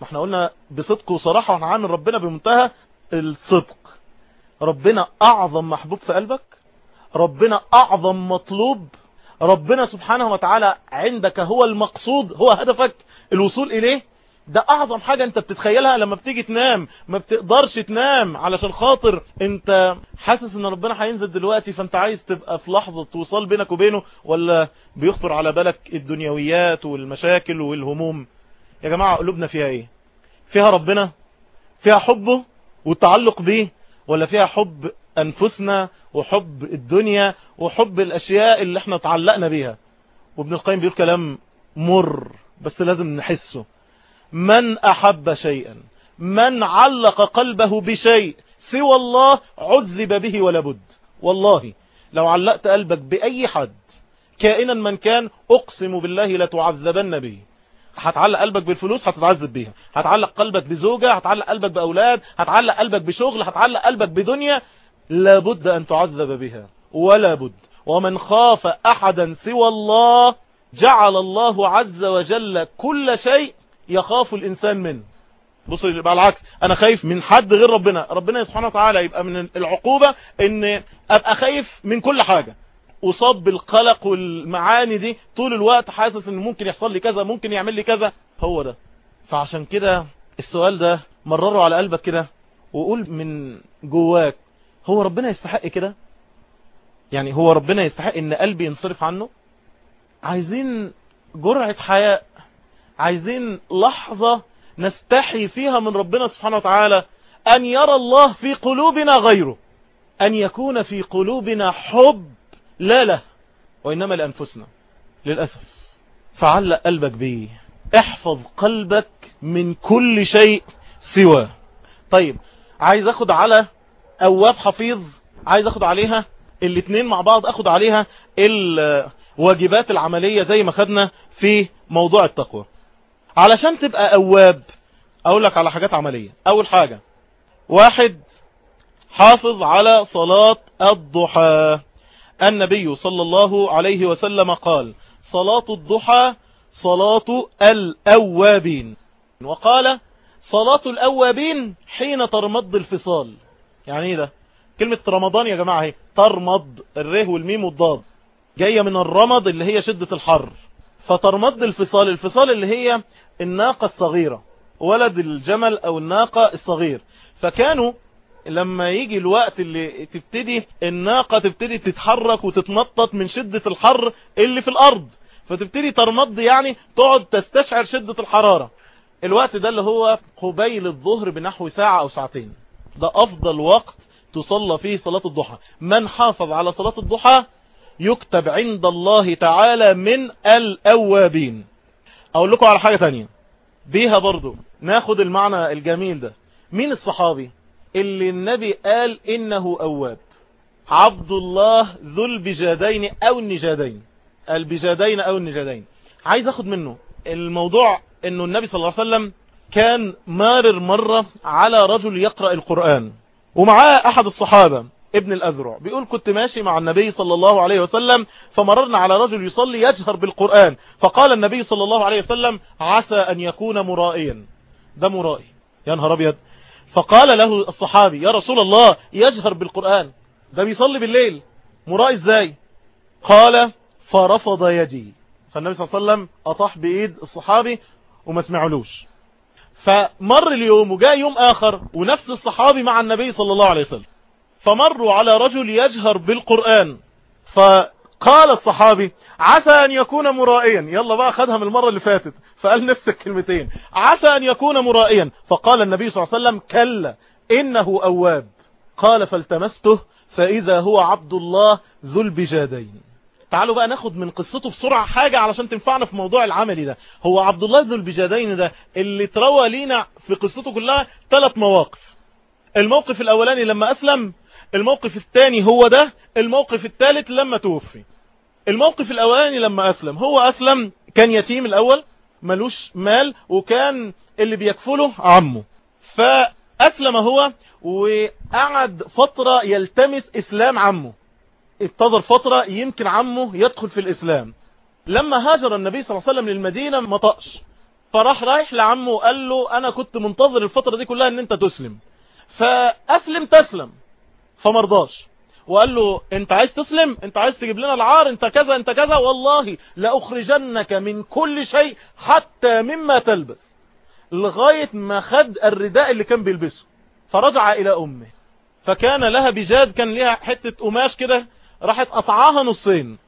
ما إحنا قلنا بصدق وصراحة ونعامل ربنا بمنتهى الصدق. ربنا أعظم محبوب في قلبك. ربنا أعظم مطلوب. ربنا سبحانه وتعالى عندك هو المقصود هو هدفك الوصول إليه. ده أعظم حاجة أنت بتتخيلها لما بتيجي تنام ما بتقدرش تنام علشان خاطر أنت حاسس إن ربنا هينزل دلوقتي فأنت عايز تبقى في لحظة توصل بينك وبينه ولا بيخطر على بالك الدنيويات والمشاكل والهموم؟ يا جماعة قلوبنا فيها إيه؟ فيها ربنا؟ فيها حبه والتعلق به ولا فيها حب أنفسنا وحب الدنيا وحب الأشياء اللي إحنا تعلقنا بيها؟ وابن القيم بيقول كلام مر بس لازم نحسه. من أحب شيئا من علق قلبه بشيء سوى الله عذب به ولا بد. والله لو علقت قلبك بأي حد كائنا من كان أقسم بالله لتعذبن به. هتعلق قلبك بالفلوس هتتعذب بيها. هتعلق قلبك بزوجة هتعلق قلبك بأولاد هتعلق قلبك بشغل هتعلق قلبك بدنيا لابد أن تعذب بها. ولا بد. ومن خاف أحدا سوى الله جعل الله عز وجل كل شيء يخاف الإنسان منه. بص يبقى العكس. أنا خايف من حد غير ربنا. ربنا سبحانه وتعالى يبقى من العقوبة إن أبقى خايف من كل حاجة. أصاب بالقلق والمعاني دي طول الوقت حاسس إن ممكن يحصل لي كذا ممكن يعمل لي كذا. هو ده. فعشان كده السؤال ده مرره على قلبك كده وقول من جواك هو ربنا يستحق كده؟ يعني هو ربنا يستحق إن قلبي ينصرف عنه؟ عايزين جرعة حياء عايزين لحظة نستحي فيها من ربنا سبحانه وتعالى أن يرى الله في قلوبنا غيره أن يكون في قلوبنا حب لا له وإنما لأنفسنا للأسف. فعلق قلبك بيه احفظ قلبك من كل شيء سوى طيب عايز أخد على أواب حفيظ؟ عايز أخد عليها؟ الاتنين مع بعض أخد عليها الواجبات العملية زي ما خدنا في موضوع التقوى. علشان تبقى أواب أقول لك على حاجات عملية. أول حاجة واحد حافظ على صلاة الضحى. النبي صلى الله عليه وسلم قال صلاة الضحى صلاة الأوابين. وقال صلاة الأوابين حين ترمض الفصال. يعني إيه ده؟ كلمة رمضان يا جماعة هي ترمض الره والميم والضاد. جاية من الرمض اللي هي شدة الحر. فترمض الفصال الفصال اللي هي الناقة الصغيرة ولد الجمل أو الناقة الصغير. فكانوا لما يجي الوقت اللي تبتدي الناقة تبتدي تتحرك وتتنطط من شدة الحر اللي في الأرض. فتبتدي ترمض يعني تقعد تستشعر شدة الحرارة. الوقت ده اللي هو قبيل الظهر بنحو ساعة أو ساعتين. ده أفضل وقت تصلى فيه صلاة الضحى. من حافظ على صلاة الضحى يكتب عند الله تعالى من الأوابين. أقول لكم على حاجة تانية. بيها برضو ناخد المعنى الجميل ده. مين الصحابي؟ اللي النبي قال إنه أواب. عبد الله ذو البجادين أو النجادين. البجادين أو النجادين. عايز أخد منه الموضوع أنه النبي صلى الله عليه وسلم كان مارر مرة على رجل يقرأ القرآن. ومعاه أحد الصحابة. ابن الأذرع. بيقول كنت ماشي مع النبي صلى الله عليه وسلم فمررنا على رجل يصلي يجهر بالقرآن. فقال النبي صلى الله عليه وسلم عسى أن يكون مرائيا. ده مرائي. يا نهار أبيض. فقال له الصحابي يا رسول الله يجهر بالقرآن. ده بيصلي بالليل. مرائي إزاي؟ قال فرفض يدي. فالنبي صلى الله عليه وسلم أطاح بإيد الصحابي وما سمعلوش. فمر اليوم وجاء يوم آخر ونفس الصحابي مع النبي صلى الله عليه وسلم. فمروا على رجل يجهر بالقرآن. فقال الصحابي عسى أن يكون مرائيا. يلا بقى خدها من المرة اللي فاتت. فقال نفس الكلمتين عسى أن يكون مرائيا. فقال النبي صلى الله عليه وسلم كلا إنه أواب. قال فالتمسته فإذا هو عبد الله ذو البجادين. تعالوا بقى ناخد من قصته بسرعة حاجة علشان تنفعنا في موضوع العملي ده. هو عبد الله ذو البجادين ده اللي تروى لينا في قصته كلها ثلاث مواقف. الموقف الأولاني لما أسلم الموقف الثاني هو ده الموقف الثالث لما توفي. الموقف الأولاني لما أسلم هو أسلم كان يتيم الأول ملوش مال وكان اللي بيكفله عمه. فأسلم هو وقعد فترة يلتمس إسلام عمه. انتظر فترة يمكن عمه يدخل في الإسلام. لما هاجر النبي صلى الله عليه وسلم للمدينة ما طقش. فراح رايح لعمه وقال له أنا كنت منتظر الفترة دي كلها إن أنت تسلم. فأسلم تسلم. فمرضاش وقال له انت عايز تسلم؟ انت عايز تجيب لنا العار؟ انت كذا انت كذا. والله لأخرجنك من كل شيء حتى مما تلبس. لغاية ما خد الرداء اللي كان بيلبسه. فرجع إلى أمه. فكان لها بجاد كان لها حتة قماش كده راحت قطعاها نصين.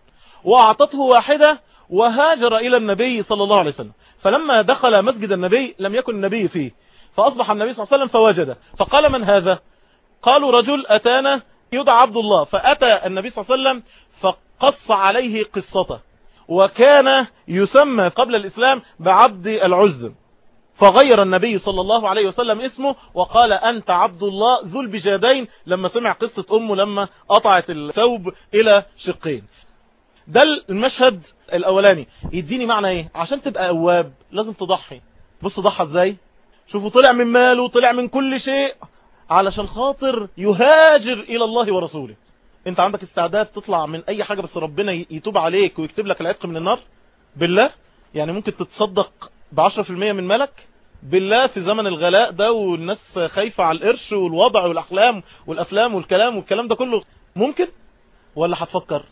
وأعطته واحدة وهاجر إلى النبي صلى الله عليه وسلم. فلما دخل مسجد النبي لم يكن النبي فيه. فأصبح النبي صلى الله عليه وسلم فوجده. فقال من هذا؟ قالوا رجل أتانا يدعى عبد الله فأتى النبي صلى الله عليه وسلم فقص عليه قصته وكان يسمى قبل الإسلام بعبد العز فغير النبي صلى الله عليه وسلم اسمه وقال أنت عبد الله ذو البجادين لما سمع قصة أمه لما قطعت الثوب إلى شقين. ده المشهد الأولاني. يديني معنى إيه؟ عشان تبقى أواب لازم تضحي. بص ضحى إزاي؟ شوفوا طلع من ماله طلع من كل شيء. علشان خاطر يهاجر إلى الله ورسوله. أنت عندك استعداد تطلع من أي حاجة بس ربنا يتوب عليك ويكتب لك العتق من النار؟ بالله. يعني ممكن تتصدق بعشرة في المية من مالك بالله في زمن الغلاء ده والناس خايفة على القرش والوضع والأحلام والافلام والكلام والكلام ده كله. ممكن؟ ولا هتفكر؟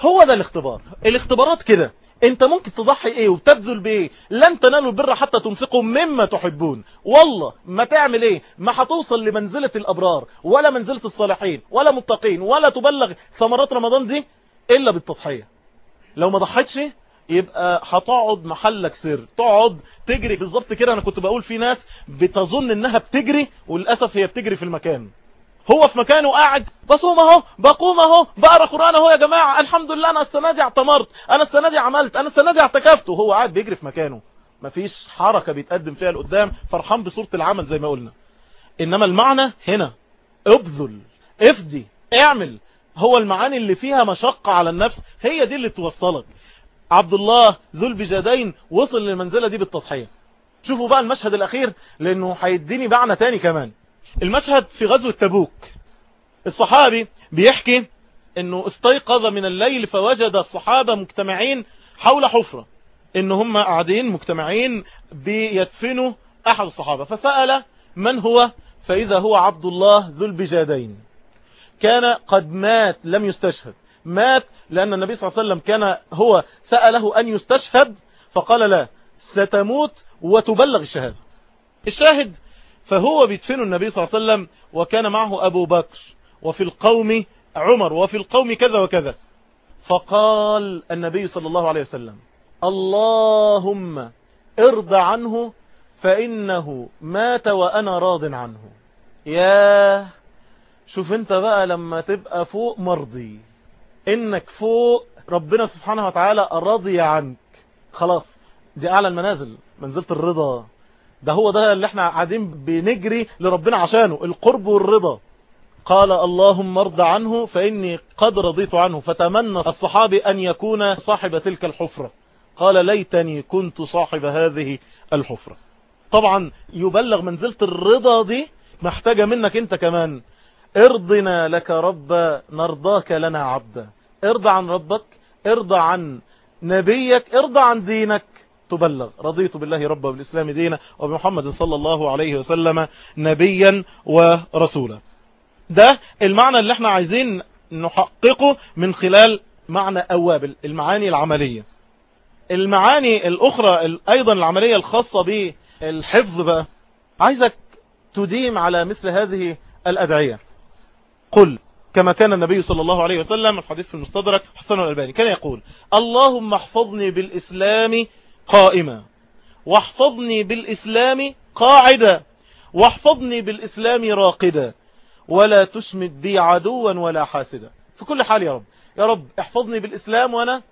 هو ده الاختبار. الاختبارات كده. انت ممكن تضحي إيه وتبذل بايه؟ لن تنالوا البر حتى تنفقوا مما تحبون. والله ما تعمل إيه؟ ما هتوصل لمنزلة الأبرار ولا منزلة الصالحين ولا متقين ولا تبلغ ثمرات رمضان دي إلا بالتضحية. لو ما ضحيتش يبقى هتقعد محلك سر. تقعد تجري. بالظبط كده أنا كنت بقول في ناس بتظن إنها بتجري وللأسف هي بتجري في المكان. هو في مكانه قاعد بصوم اهو بقوم اهو بقرأ قران اهو يا جماعة الحمد لله أنا السنة دي اعتمرت أنا السنة دي عملت أنا السنة دي اعتكفت. وهو قاعد بيجري في مكانه. مفيش حركة بيتقدم فيها لقدام فرحان بصورة العمل زي ما قلنا. إنما المعنى هنا. ابذل افدي اعمل. هو المعاني اللي فيها مشقة على النفس هي دي اللي توصلك. عبد الله ذو البجادين وصل للمنزلة دي بالتضحية. شوفوا بقى المشهد الأخير لأنه هيديني معنى تاني كمان. المشهد في غزوة تبوك. الصحابي بيحكي إنه استيقظ من الليل فوجد الصحابة مجتمعين حول حفرة. إن هم قاعدين مجتمعين بيدفنوا أحد الصحابة. فسأل من هو؟ فإذا هو عبد الله ذو البجادين. كان قد مات لم يستشهد. مات لأن النبي صلى الله عليه وسلم كان هو سأله أن يستشهد فقال لا ستموت وتبلغ الشهادة. الشاهد فهو بيدفن النبي صلى الله عليه وسلم وكان معه أبو بكر وفي القوم عمر وفي القوم كذا وكذا. فقال النبي صلى الله عليه وسلم اللهم ارض عنه فإنه مات وأنا راض عنه. يا شوف انت بقى لما تبقى فوق مرضي إنك فوق ربنا سبحانه وتعالى راضي عنك. خلاص دي أعلى المنازل منزلة الرضا. ده هو ده اللي إحنا قاعدين بنجري لربنا عشانه القرب والرضا. قال اللهم ارض عنه فإني قد رضيت عنه فتمنى الصحابي أن يكون صاحب تلك الحفرة. قال ليتني كنت صاحب هذه الحفرة. طبعا يبلغ منزلة الرضا دي محتاجة منك أنت كمان. ارضنا لك رب نرضاك لنا عبدا. ارضى عن ربك ارضى عن نبيك ارضى عن دينك. تبلغ. رضيت بالله ربا وبالإسلام دينا وبمحمد صلى الله عليه وسلم نبيا ورسولا. ده المعنى اللي إحنا عايزين نحققه من خلال معنى أواب المعاني العملية. المعاني الأخرى أيضا العملية الخاصة بالحفظ بقى. عايزك تديم على مثل هذه الأدعية. قل كما كان النبي صلى الله عليه وسلم الحديث في المستدرك حسن الألباني كان يقول اللهم احفظني بالإسلام قائما. واحفظني بالإسلام قاعدا. واحفظني بالإسلام راقدا. ولا تشمت بي عدوا ولا حاسدا. في كل حال يا رب. يا رب احفظني بالإسلام وأنا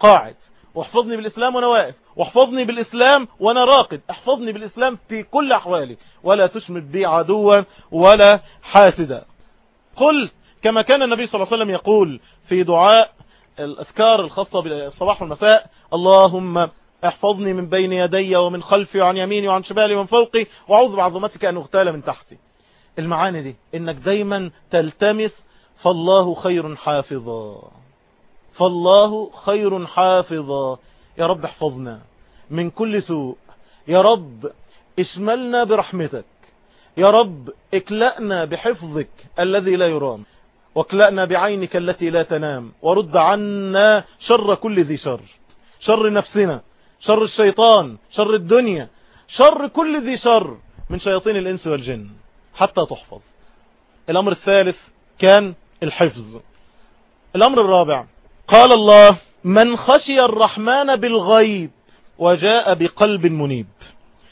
قاعد. واحفظني بالإسلام وأنا واقف. واحفظني بالإسلام وأنا راقد. احفظني بالإسلام في كل أحوالي. ولا تشمت بي عدوا ولا حاسدا. قلت كما كان النبي صلى الله عليه وسلم يقول في دعاء الأذكار الخاصة بالصباح والمساء اللهم احفظني من بين يدي ومن خلفي وعن يميني وعن شمالي ومن فوقي وأعوذ بعظمتك أن أغتال من تحتي. المعاني دي إنك دايما تلتمس فالله خير حافظا. فالله خير حافظا. يا رب احفظنا من كل سوء. يا رب اشملنا برحمتك. يا رب اكلأنا بحفظك الذي لا يرام. واكلأنا بعينك التي لا تنام. ورد عنا شر كل ذي شر. شر نفسنا. شر الشيطان شر الدنيا شر كل ذي شر من شياطين الإنس والجن حتى تحفظ. الأمر الثالث كان الحفظ. الأمر الرابع قال الله من خشي الرحمن بالغيب وجاء بقلب منيب.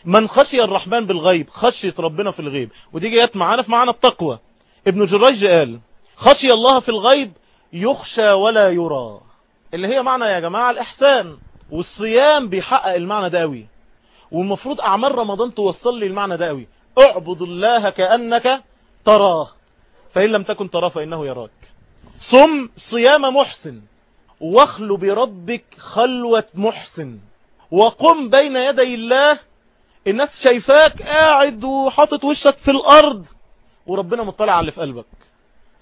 من خشي الرحمن بالغيب خشية ربنا في الغيب. ودي جاءت معانا في معنى التقوى. ابن جريج قال خشي الله في الغيب يخشى ولا يرى. اللي هي معنى يا جماعة الإحسان. والصيام بيحقق المعنى ده قوي. والمفروض أعمال رمضان توصل لي المعنى ده قوي. اعبد الله كأنك تراه. فإن لم تكن تراه فإنه يراك. صم صيام محسن. واخل بربك خلوة محسن. وقم بين يدي الله. الناس شايفاك قاعد وحاطط وشك في الأرض. وربنا مطلع على اللي في قلبك.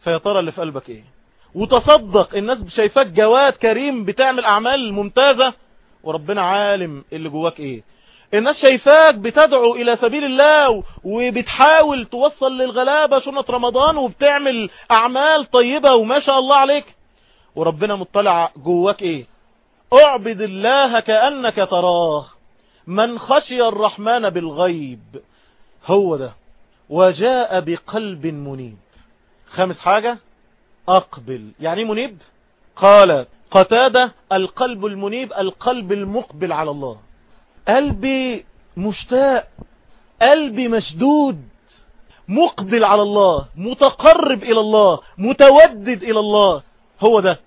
فيا ترى اللي في قلبك إيه؟ وتصدق الناس شايفاك جواد كريم بتعمل أعمال ممتازة. وربنا عالم اللي جواك إيه. الناس شايفاك بتدعو إلى سبيل الله وبتحاول توصل للغلابة سنة رمضان وبتعمل أعمال طيبة وما شاء الله عليك. وربنا مطلع جواك إيه. أعبد الله كأنك تراه. من خشي الرحمن بالغيب. هو ده. وجاء بقلب منيب. خامس حاجة. أقبل. يعني منيب؟ قال قتادة القلب المنيب القلب المقبل على الله. قلبي مشتاق قلبي مشدود مقبل على الله متقرب إلى الله متودد إلى الله. هو ده.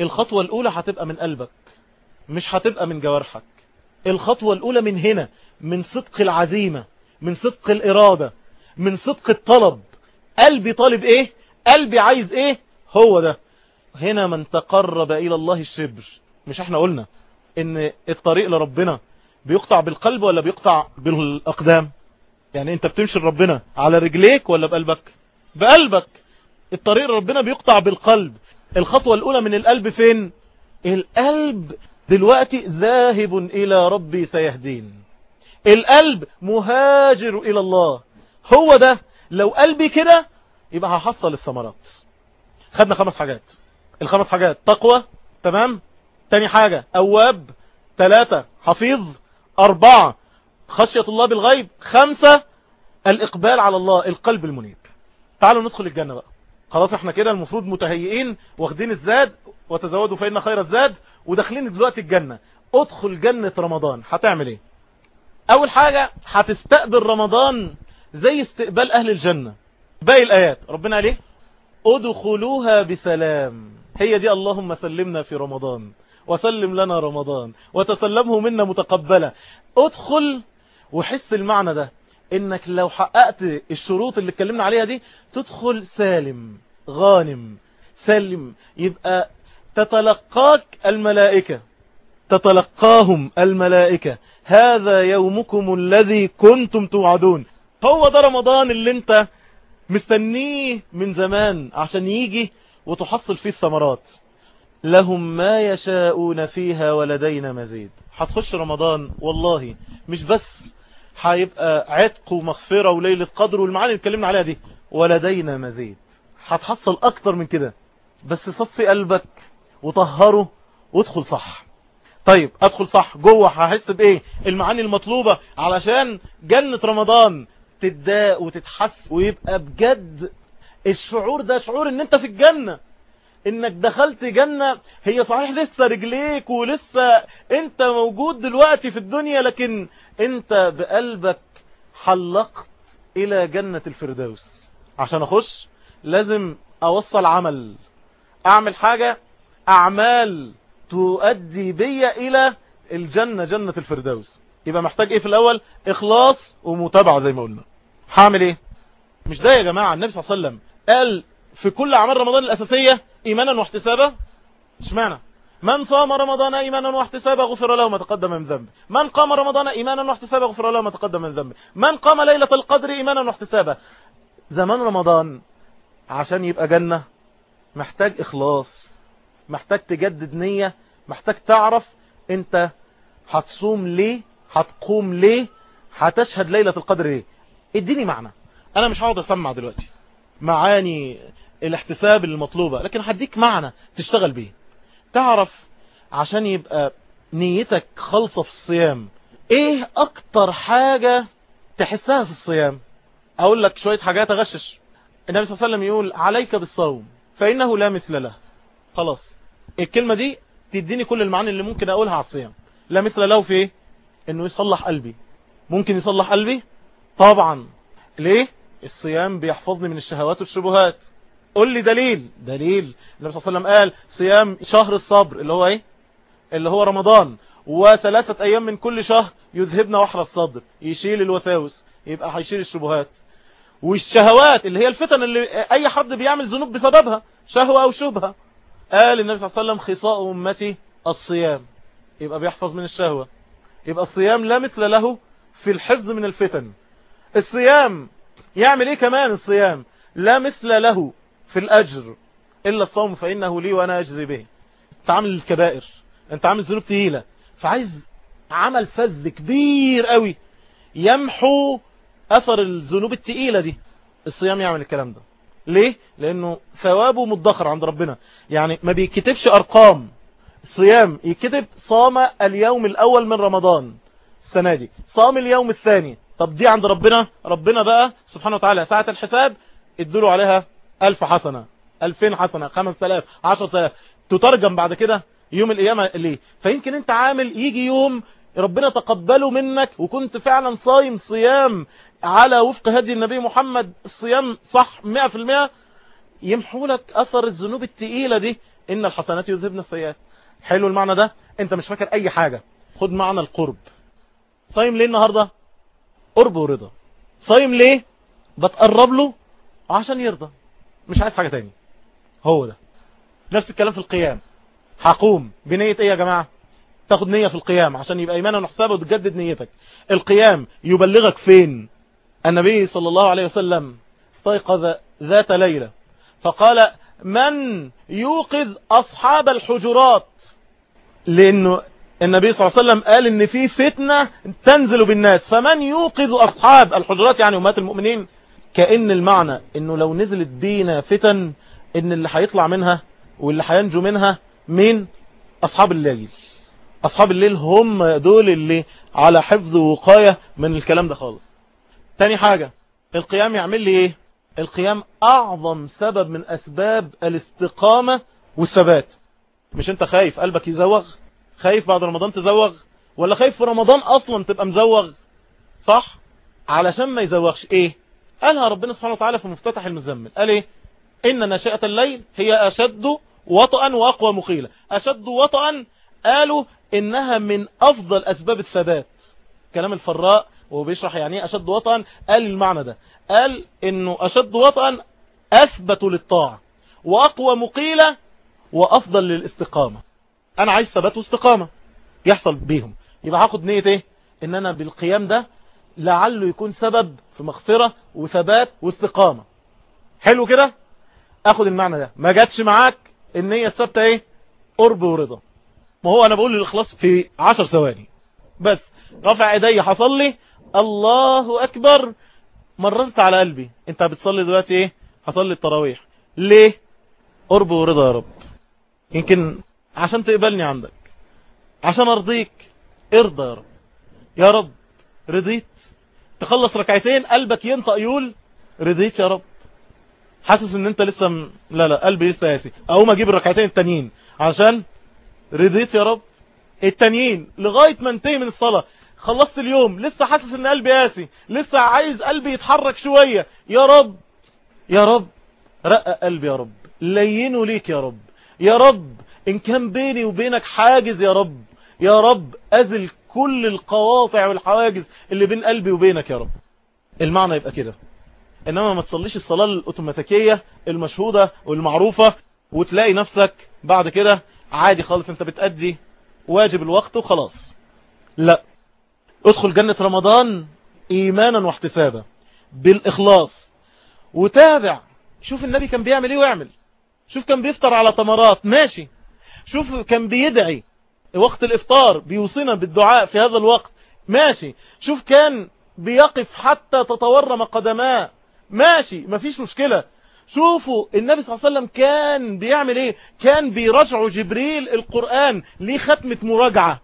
الخطوة الأولى هتبقى من قلبك مش هتبقى من جوارحك. الخطوة الأولى من هنا من صدق العزيمة من صدق الإرادة من صدق الطلب. قلبي طالب إيه؟ قلبي عايز إيه؟ هو ده. هنا من تقرب إلى الله الشبر مش إحنا قلنا إن الطريق لربنا بيقطع بالقلب ولا بيقطع بالأقدام؟ يعني أنت بتمشي لربنا على رجليك ولا بقلبك؟ بقلبك. الطريق لربنا بيقطع بالقلب. الخطوة الأولى من القلب فين؟ القلب دلوقتي ذاهب إلى ربي سيهدين. القلب مهاجر إلى الله. هو ده. لو قلبي كده يبقى هحصل الثمرات. خدنا خمس حاجات. الخمس حاجات. تقوى تمام. تاني حاجة أواب. ثلاثة حفيظ. أربعة خشية الله بالغيب. خمسة الإقبال على الله القلب المنيب. تعالوا ندخل الجنة بقى. خلاص إحنا كده المفروض متهيئين واخدين الزاد وتزودوا فإن خير الزاد وداخلين دلوقتي الجنة. ادخل جنة رمضان. هتعمل إيه؟ أول حاجة هتستقبل رمضان زي استقبال أهل الجنة. باقي الآيات. ربنا عليه ادخلوها بسلام. هي دي اللهم سلمنا في رمضان وسلم لنا رمضان وتسلمه منا متقبلة ادخل وحس المعنى ده إنك لو حققت الشروط اللي اتكلمنا عليها دي تدخل سالم غانم سلم. يبقى تتلقاك الملائكة تتلقاهم الملائكة. هذا يومكم الذي كنتم توعدون. هو ده رمضان اللي انت مستنيه من زمان عشان يجي وتحصل فيه الثمرات. لهم ما يشاءون فيها ولدينا مزيد. هتخش رمضان والله مش بس هيبقى عتق ومغفرة وليلة قدر والمعاني اللي اتكلمنا عليها دي ولدينا مزيد. هتحصل أكتر من كده. بس صفي قلبك وطهره وادخل صح. طيب أدخل صح. جوه هحس بإيه؟ المعاني المطلوبة علشان جنة رمضان تداء وتتحس ويبقى بجد الشعور ده شعور إن أنت في الجنة. إنك دخلت جنة هي صحيح لسه رجليك ولسه أنت موجود دلوقتي في الدنيا لكن أنت بقلبك حلقت إلى جنة الفردوس. عشان أخش لازم أوصل عمل. أعمل حاجة أعمال تؤدي بي إلى الجنة جنة الفردوس. يبقى محتاج إيه في الأول؟ إخلاص ومتابعة زي ما قلنا. هعمل إيه؟ مش ده يا جماعة النبي صلى الله عليه وسلم قال في كل أعمال رمضان الأساسية إيمانا واحتسابا؟ اشمعنى؟ من صام رمضان إيمانا واحتسابا غفر له ما تقدم من ذنبه من قام رمضان إيمانا واحتسابا غفر له ما تقدم من ذنبه من قام ليلة القدر إيمانا واحتسابا. زمان رمضان عشان يبقى جنة محتاج إخلاص محتاج تجدد نية محتاج تعرف أنت هتصوم ليه هتقوم ليه هتشهد ليلة القدر ليه اديني معنى. أنا مش هقعد أسمع دلوقتي. معاني الاحتساب المطلوبة لكن هديك معنى تشتغل بيه. تعرف عشان يبقى نيتك خالصة في الصيام إيه أكتر حاجة تحسها في الصيام؟ أقول لك شوية حاجات اغشش. النبي صلى الله عليه وسلم يقول عليك بالصوم فإنه لا مثل له. خلاص. الكلمة دي تديني كل المعاني اللي ممكن أقولها على الصيام. لا مثل له في إيه؟ إنه يصلح قلبي. ممكن يصلح قلبي؟ طبعا. ليه؟ الصيام بيحفظني من الشهوات والشبهات. قول لي دليل. دليل. النبي صلى الله عليه وسلم قال صيام شهر الصبر اللي هو إيه؟ اللي هو رمضان. وثلاثة أيام من كل شهر يذهبنا وحر الصدر. يشيل الوساوس يبقى هيشيل الشبهات. والشهوات اللي هي الفتن اللي أي حد بيعمل ذنوب بسببها شهوة أو شبهة. قال النبي صلى الله عليه وسلم خصاء أمتي الصيام. يبقى بيحفظ من الشهوة. يبقى الصيام لا مثل له في الحفظ من الفتن. الصيام يعمل إيه كمان الصيام؟ لا مثل له في الأجر إلا الصوم فإنه لي وأنا أجزي به. أنت عامل الكبائر أنت عامل ذنوب تقيلة. فعايز عمل فذ كبير قوي يمحو أثر الذنوب التقيلة دي. الصيام يعمل الكلام ده. ليه؟ لأنه ثوابه مدخر عند ربنا. يعني ما بيكتبش أرقام. الصيام يكتب صام اليوم الأول من رمضان السنة دي صام اليوم الثاني طب دي عند ربنا ربنا بقى سبحانه وتعالى ساعة الحساب ادلوا عليها ألف حسنة ألفين حسنة خمس تلاف عشر تلاف تترجم بعد كده يوم القيامة ليه؟ فيمكن انت عامل يجي يوم ربنا تقبله منك وكنت فعلا صايم صيام على وفق هدي النبي محمد الصيام صح مئة في المئة يمحو لك أثر الذنوب التقيلة دي. إن الحسنات يذهبن السيئات. حلو المعنى ده؟ أنت مش فاكر أي حاجة. خد معنى القرب. صايم ليه النهاردة قرب ورضا. صايم ليه؟ بتقرب له عشان يرضى. مش عايز حاجة تاني. هو ده. نفس الكلام في القيام. هقوم. بنية إيه يا جماعة؟ تاخد نية في القيام عشان يبقى إيمانا وحسابه وتجدد نيتك. القيام يبلغك فين؟ النبي صلى الله عليه وسلم استيقظ ذات ليلة. فقال من يوقظ أصحاب الحجرات؟ لأنه النبي صلى الله عليه وسلم قال إن في فتنة تنزل بالناس. فمن يوقظ أصحاب الحجرات يعني أمهات المؤمنين كأن المعنى إنه لو نزلت بينا فتن إن اللي هيطلع منها واللي هينجو منها مين؟ أصحاب الليل. أصحاب الليل هم دول اللي على حفظ ووقاية من الكلام ده خالص. تاني حاجة القيام يعمل لي إيه؟ القيام أعظم سبب من أسباب الاستقامة والثبات. مش أنت خايف قلبك يزوغ؟ خايف بعد رمضان تزوغ؟ ولا خايف في رمضان أصلا تبقى مزوغ؟ صح؟ علشان ما يزوغش. إيه؟ قالها ربنا سبحانه وتعالى في مفتتح المزمل. قال إيه؟ إن ناشئة الليل هي أشد وطئا وأقوى مقيلة أشد وطئا قالوا إنها من أفضل أسباب الثبات. كلام الفراء وهو بيشرح يعني إيه أشد وطئا؟ قال المعنى ده. قال إنه أشد وطئا أثبت للطاعة وأقوى مقيلة وأفضل للاستقامة. أنا عايز ثبات واستقامة. يحصل بيهم. يبقى هاخد نية إيه؟ إن أنا بالقيام ده لعله يكون سبب في مغفرة وثبات واستقامة. حلو كده؟ آخد المعنى ده. ما جاتش معاك النية الثابتة إيه؟ قرب ورضا. ما هو أنا بقول الاخلاص في عشر ثواني. بس رفع إيدي حصل لي. الله أكبر. مررت على قلبي. أنت بتصلي دلوقتي إيه؟ حصل لي التراويح. ليه؟ قرب ورضا يا رب. يمكن عشان تقبلني عندك. عشان أرضيك. ارضى يا رب. يا رب رضيت. تخلص ركعتين قلبك ينطق يقول رضيت يا رب. حاسس إن أنت لسه م... لا لا قلبي لسه قاسي. أقوم أجيب الركعتين التانيين. عشان رضيت يا رب. التانيين لغاية ما انتهي من الصلاة. خلصت اليوم لسه حاسس إن قلبي قاسي. لسه عايز قلبي يتحرك شوية. يا رب يا رب رقق قلبي يا رب. لينه ليك يا رب. يا رب إن كان بيني وبينك حاجز يا رب يا رب أزل كل القواطع والحواجز اللي بين قلبي وبينك يا رب. المعنى يبقى كده. إنما ما تصليش الصلاة الأوتوماتيكية المشهودة والمعروفة وتلاقي نفسك بعد كده عادي خالص أنت بتأدي واجب الوقت وخلاص. لا. ادخل جنة رمضان إيمانا واحتسابا بالإخلاص. وتابع. شوف النبي كان بيعمل إيه ويعمل. شوف كان بيفطر على تمرات. ماشي. شوف كان بيدعي وقت الإفطار بيوصينا بالدعاء في هذا الوقت. ماشي. شوف كان بيقف حتى تتورم قدماه. ماشي. مفيش مشكلة. شوفوا النبي صلى الله عليه وسلم كان بيعمل إيه؟ كان بيراجعوا جبريل القرآن ليه ختمة مراجعة.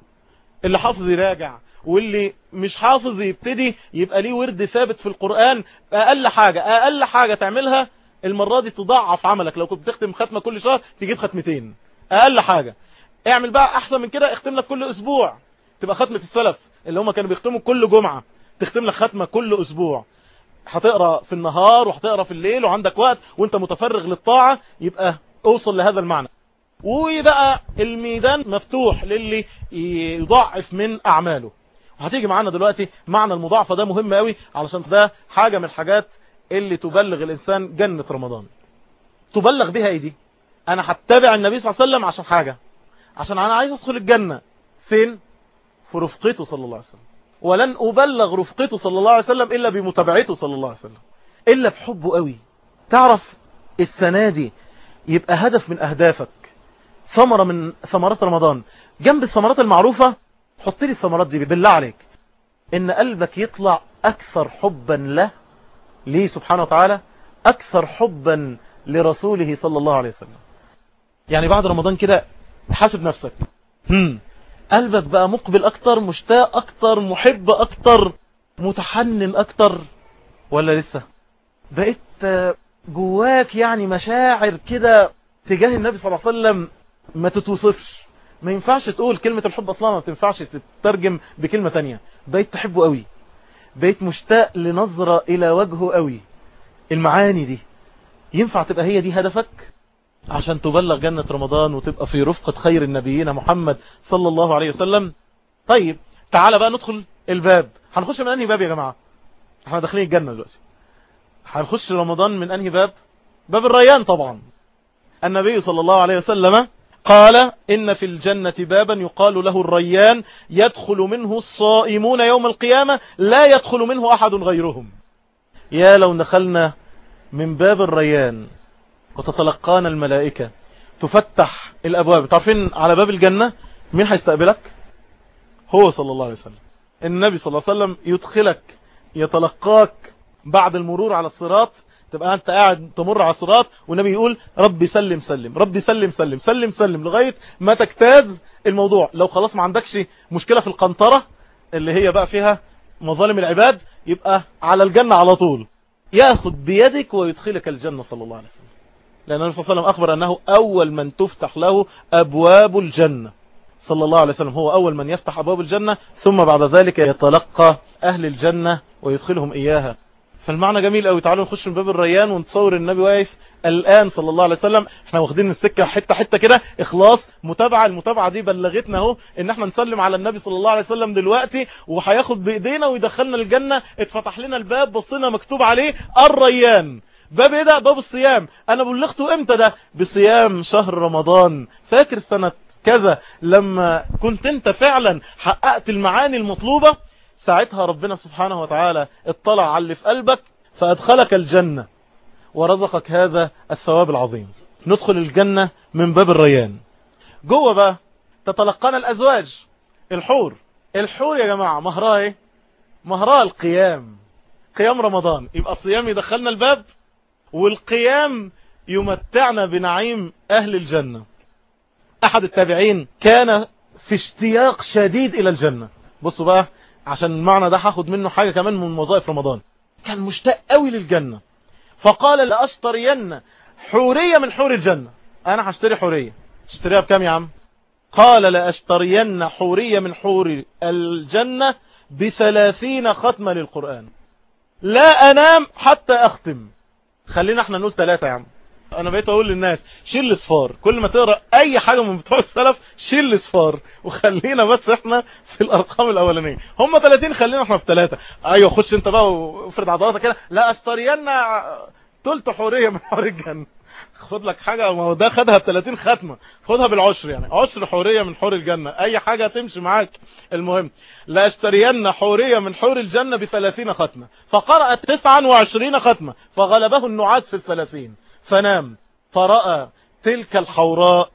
اللي حافظ يراجع واللي مش حافظ يبتدي يبقى ليه ورد ثابت في القرآن. أقل حاجة أقل حاجة تعملها المرة دي تضاعف عملك. لو كنت بتختم ختمة كل شهر تجيب ختمتين. أقل حاجة. اعمل بقى أحسن من كده اختم لك كل أسبوع. تبقى ختمة السلف اللي هم كانوا بيختموا كل جمعة. تختم لك ختمة كل أسبوع. هتقرأ في النهار وهتقرأ في الليل وعندك وقت وأنت متفرغ للطاعة يبقى أوصل لهذا المعنى. ويبقى الميدان مفتوح للي يضعف من أعماله. وهتيجي معانا دلوقتي معنى المضاعفة ده مهم قوي علشان ده حاجة من الحاجات اللي تبلغ الإنسان جنة رمضان. تبلغ بها إيه دي؟ أنا هتبع النبي صلى الله عليه وسلم عشان حاجة. عشان أنا عايز أدخل الجنة. فين؟ في رفقته صلى الله عليه وسلم. ولن أبلغ رفقته صلى الله عليه وسلم إلا بمتابعته صلى الله عليه وسلم. إلا بحبه قوي. تعرف السنة دي يبقى هدف من أهدافك. ثمرة من ثمرات رمضان. جنب الثمرات المعروفة حط لي الثمرات دي بالله عليك. إن قلبك يطلع أكثر حبا له ليه سبحانه وتعالى؟ أكثر حبا لرسوله صلى الله عليه وسلم. يعني بعد رمضان كده حاسب نفسك. هم. قلبك بقى مقبل أكتر مشتاق أكتر محب أكتر متحنن أكتر ولا لسه؟ بقيت جواك يعني مشاعر كده تجاه النبي صلى الله عليه وسلم ما تتوصفش. ما ينفعش تقول كلمة الحب أصلا ما تنفعش تترجم بكلمة تانية. بقيت تحبه قوي. بقيت مشتاق لنظرة إلى وجهه قوي. المعاني دي. ينفع تبقى هي دي هدفك؟ عشان تبلغ جنة رمضان وتبقى في رفقة خير النبيين محمد صلى الله عليه وسلم. طيب تعال بقى ندخل الباب. هنخش من أنهي باب يا جماعة؟ إحنا داخلين الجنة دلوقتي. هنخش رمضان من أنهي باب؟ باب الريان طبعا. النبي صلى الله عليه وسلم قال إن في الجنة بابا يقال له الريان يدخل منه الصائمون يوم القيامة لا يدخل منه أحد غيرهم. يا لو دخلنا من باب الريان وتتلقانا الملائكة. تفتح الأبواب. تعرفين على باب الجنة مين هيستقبلك؟ هو صلى الله عليه وسلم. النبي صلى الله عليه وسلم يدخلك يتلقاك بعد المرور على الصراط. تبقى أنت قاعد تمر على الصراط والنبي يقول ربي سلم سلم ربي سلم سلم سلم سلم لغاية ما تجتاز الموضوع. لو خلاص ما عندكش مشكلة في القنطرة اللي هي بقى فيها مظالم العباد يبقى على الجنة على طول. يأخذ بيدك ويدخلك الجنة صلى الله عليه وسلم. لأن النبي صلى الله عليه وسلم أخبر أنه أول من تفتح له أبواب الجنة. صلى الله عليه وسلم هو أول من يفتح أبواب الجنة ثم بعد ذلك يتلقى أهل الجنة ويدخلهم إياها. فالمعنى جميل قوي تعالوا نخش من باب الريان ونتصور النبي واقف الآن صلى الله عليه وسلم. إحنا واخدين السكة حتة حتة كده. إخلاص متابعة المتابعة دي بلغتنا أهو إن إحنا نسلم على النبي صلى الله عليه وسلم دلوقتي وهياخد بإيدينا ويدخلنا الجنة. اتفتح لنا الباب بصينا مكتوب عليه الريان. باب إيه ده؟ باب الصيام. أنا بلغته إمتى ده؟ بصيام شهر رمضان. فاكر سنة كذا؟ لما كنت انت فعلا حققت المعاني المطلوبة ساعتها ربنا سبحانه وتعالى اطلع على اللي في قلبك فأدخلك الجنة. ورزقك هذا الثواب العظيم. ندخل الجنة من باب الريان. جوه بقى تتلقانا الأزواج. الحور. الحور يا جماعة مهرها إيه؟ مهرها القيام. قيام رمضان. يبقى الصيام يدخلنا الباب؟ والقيام يمتعنا بنعيم أهل الجنة. أحد التابعين كان في اشتياق شديد إلى الجنة. بصوا بقى عشان المعنى ده هاخد منه حاجة كمان من وظائف رمضان. كان مشتاق قوي للجنة. فقال لأشترين حورية من حور الجنة. أنا هشتري حورية. اشتريها بكام يا عم؟ قال لأشترين حورية من حور الجنة بثلاثين ختمة للقرآن. لا أنام حتى أختم. خلينا إحنا نقول ثلاثة يا عم. أنا بقيت أقول للناس شيل الإصفار. كل ما تقرأ أي حاجة من بتوع السلف شيل الإصفار. وخلينا بس إحنا في الأرقام الأولانية. هم 30 خلينا إحنا في ثلاثة أيوه خش انت بقى وافرد عضلاتك كده. لا أشترينا تلت حورية من حور الجنة. خد لك حاجة ما هو ده خدها ب 30 ختمة. خدها بالعشر يعني. عشر حورية من حور الجنة. أي حاجة تمشي معاك. المهم لا حورية من حور الجنة ب 30 ختمة. فقرأ 29 ختمة. فغلبه النعاس في الثلاثين. فنام. فرأى تلك الحوراء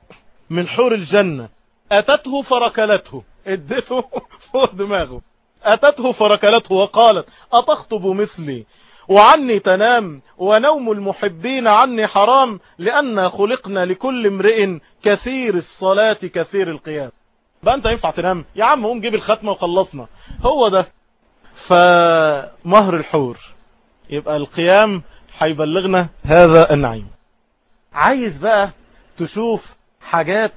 من حور الجنة. أتته فركلته. ادته فوق دماغه. أتته فركلته وقالت أتخطب مثلي؟ وعني تنام ونوم المحبين عني حرام لأن خلقنا لكل امرئ كثير الصلاة كثير القيام. بقى أنت ينفع تنام؟ يا عم قوم جيب الختمة وخلصنا. هو ده. فمهر الحور. يبقى القيام هيبلغنا هذا النعيم. عايز بقى تشوف حاجات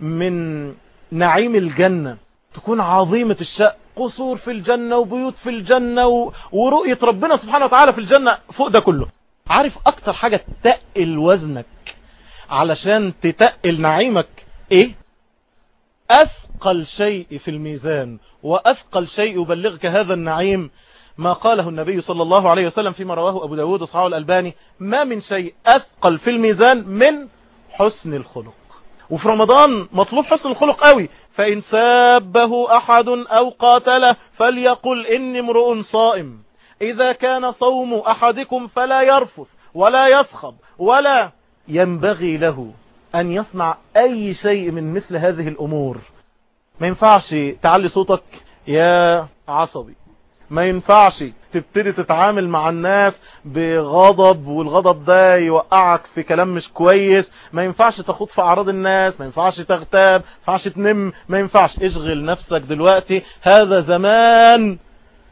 من نعيم الجنة تكون عظيمة الشأن. قصور في الجنة وبيوت في الجنة. ورؤية ربنا سبحانه وتعالى في الجنة فوق ده كله عارف أكتر حاجة تقل وزنك علشان تتقل نعيمك إيه أثقل شيء في الميزان وأثقل شيء يبلغك هذا النعيم ما قاله النبي صلى الله عليه وسلم فيما رواه أبو داود وصحابه الألباني ما من شيء أثقل في الميزان من حسن الخلق وفي رمضان مطلوب حسن الخلق قوي. فإن سابه أحد أو قاتله فليقل إني امرؤ صائم. إذا كان صوم أحدكم فلا يرفث ولا يصخب ولا ينبغي له أن يصنع أي شيء من مثل هذه الأمور. ما ينفعش تعلي صوتك يا عصبي. ما ينفعش تبتدي تتعامل مع الناس بغضب والغضب ده يوقعك في كلام مش كويس. ما ينفعش تخوض في أعراض الناس ما ينفعش تغتاب ما ينفعش تنم ما ينفعش. اشغل نفسك دلوقتي. هذا زمان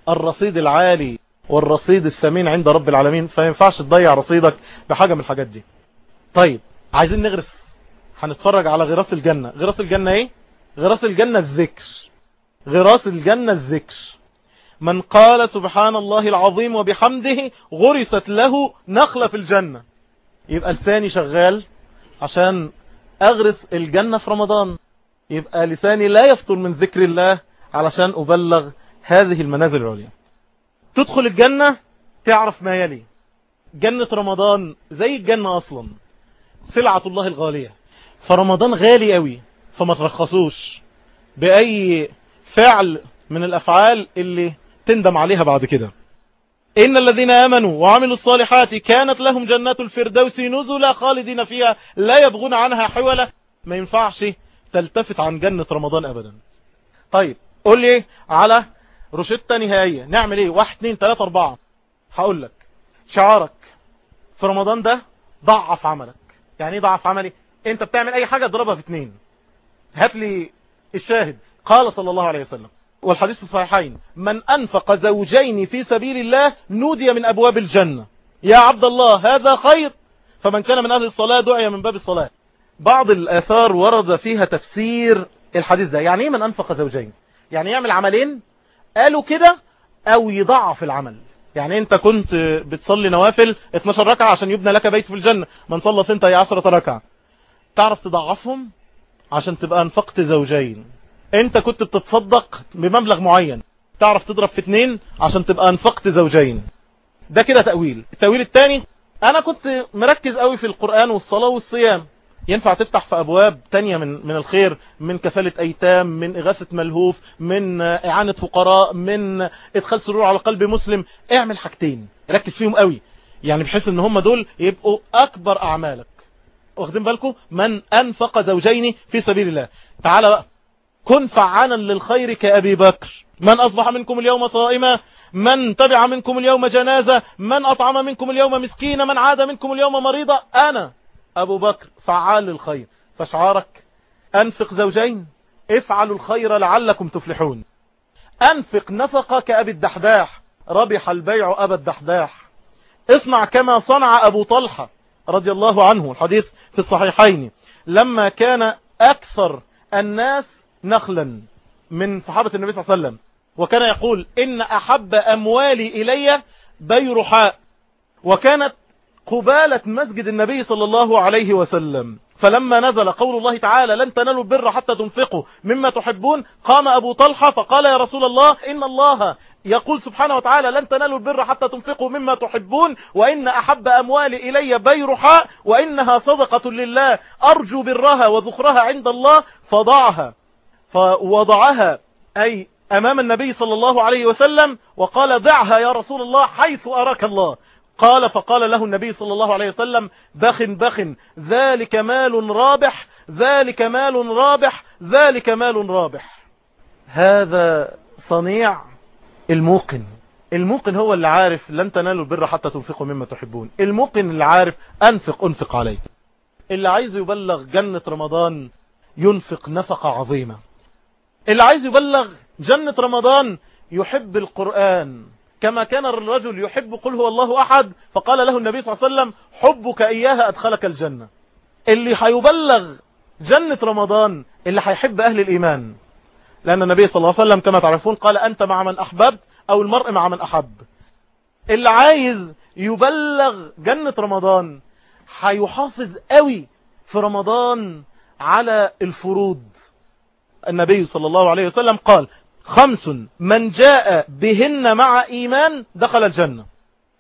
الرصيد العالي والرصيد الثمين عند رب العالمين. فما ينفعش تضيع رصيدك بحاجة من الحاجات دي. طيب عايزين نغرس. هنتفرج على غراس الجنة. غراس الجنة إيه؟ غراس الجنة الذكر. غراس الجنة الذكر. من قال سبحان الله العظيم وبحمده غرست له نخلة في الجنة. يبقى لساني شغال عشان أغرس الجنة في رمضان. يبقى لساني لا يفطر من ذكر الله علشان أبلغ هذه المنازل العليا. تدخل الجنة تعرف ما يلي. جنة رمضان زي الجنة أصلا. سلعة الله الغالية. فرمضان غالي قوي فما ترخصوش بأي فعل من الأفعال اللي تندم عليها بعد كده. إن الذين آمنوا وعملوا الصالحات كانت لهم جنات الفردوس نزلا خالدين فيها لا يبغون عنها حولا. ما ينفعش تلتفت عن جنة رمضان أبدا. طيب قول لي على روشتة نهائية. نعمل إيه؟ واحد اتنين تلاتة أربعة. هقول لك. شعارك في رمضان ده ضعف عملك. يعني إيه ضعف عملي؟ أنت بتعمل أي حاجة اضربها في اتنين. هات لي الشاهد. قال صلى الله عليه وسلم. والحديث الصحيحين. من أنفق زوجين في سبيل الله نودي من أبواب الجنة. يا عبد الله هذا خير. فمن كان من أهل الصلاة دعي من باب الصلاة. بعض الآثار ورد فيها تفسير الحديث ده. يعني إيه من أنفق زوجين؟ يعني يعمل عملين؟ قالوا كده أو يضعف العمل. يعني أنت كنت بتصلي نوافل 12 ركعة عشان يبنى لك بيت في الجنة. من صلى انت هي 10 ركعة. تعرف تضعفهم؟ عشان تبقى أنفقت زوجين. انت كنت بتتصدق بمبلغ معين. تعرف تضرب في اتنين عشان تبقى انفقت زوجين. ده كده تأويل. التأويل التاني أنا كنت مركز قوي في القرآن والصلاة والصيام. ينفع تفتح في أبواب تانية من من الخير من كفالة أيتام من إغاثة ملهوف من إعانة فقراء من إدخال سرور على قلب مسلم. اعمل حاجتين. ركز فيهم قوي يعني بحيث إن هم دول يبقوا أكبر أعمالك. واخدين بالكم؟ من أنفق زوجين في سبيل الله. تعال بقى. كن فعانا للخير كأبي بكر. من أصبح منكم اليوم صائما من تبع منكم اليوم جنازة من أطعم منكم اليوم مسكين من عاد منكم اليوم مريضا. أنا أبو بكر فعال للخير. فشعارك أنفق زوجين افعلوا الخير لعلكم تفلحون. أنفق نفقة كأبي الدحداح. ربح البيع أبا الدحداح. اصنع كما صنع أبو طلحة رضي الله عنه. الحديث في الصحيحين. لما كان أكثر الناس نخلا من صحابة النبي صلى الله عليه وسلم. وكان يقول إن أحب أموالي إلي بيرحاء. وكانت قبالة مسجد النبي صلى الله عليه وسلم. فلما نزل قول الله تعالى لن تنالوا البر حتى تنفقوا مما تحبون قام أبو طلحة فقال يا رسول الله إن الله يقول سبحانه وتعالى لن تنالوا البر حتى تنفقوا مما تحبون وإن أحب أموالي إلي بيرحاء. وإنها صدقة لله أرجو برها وذخرها عند الله فضعها. فوضعها أي أمام النبي صلى الله عليه وسلم وقال دعها يا رسول الله حيث أراك الله. قال فقال له النبي صلى الله عليه وسلم بخ بخ ذلك مال رابح ذلك مال رابح ذلك مال رابح. هذا صنيع الموقن. الموقن هو اللي عارف لن تنالوا البر حتى تنفقوا مما تحبون. الموقن اللي عارف أنفق أنفق عليك. اللي عايز يبلغ جنة رمضان ينفق نفقة عظيمة. اللي عايز يبلغ جنة رمضان يحب القرآن. كما كان الرجل يحب قل هو الله أحد فقال له النبي صلى الله عليه وسلم حبك إياها أدخلك الجنة. اللي هيبلغ جنة رمضان اللي هيحب أهل الإيمان. لأن النبي صلى الله عليه وسلم كما تعرفون قال أنت مع من أحببت أو المرء مع من أحب. اللي عايز يبلغ جنة رمضان هيحافظ قوي في رمضان على الفروض. النبي صلى الله عليه وسلم قال خمس من جاء بهن مع إيمان دخل الجنة.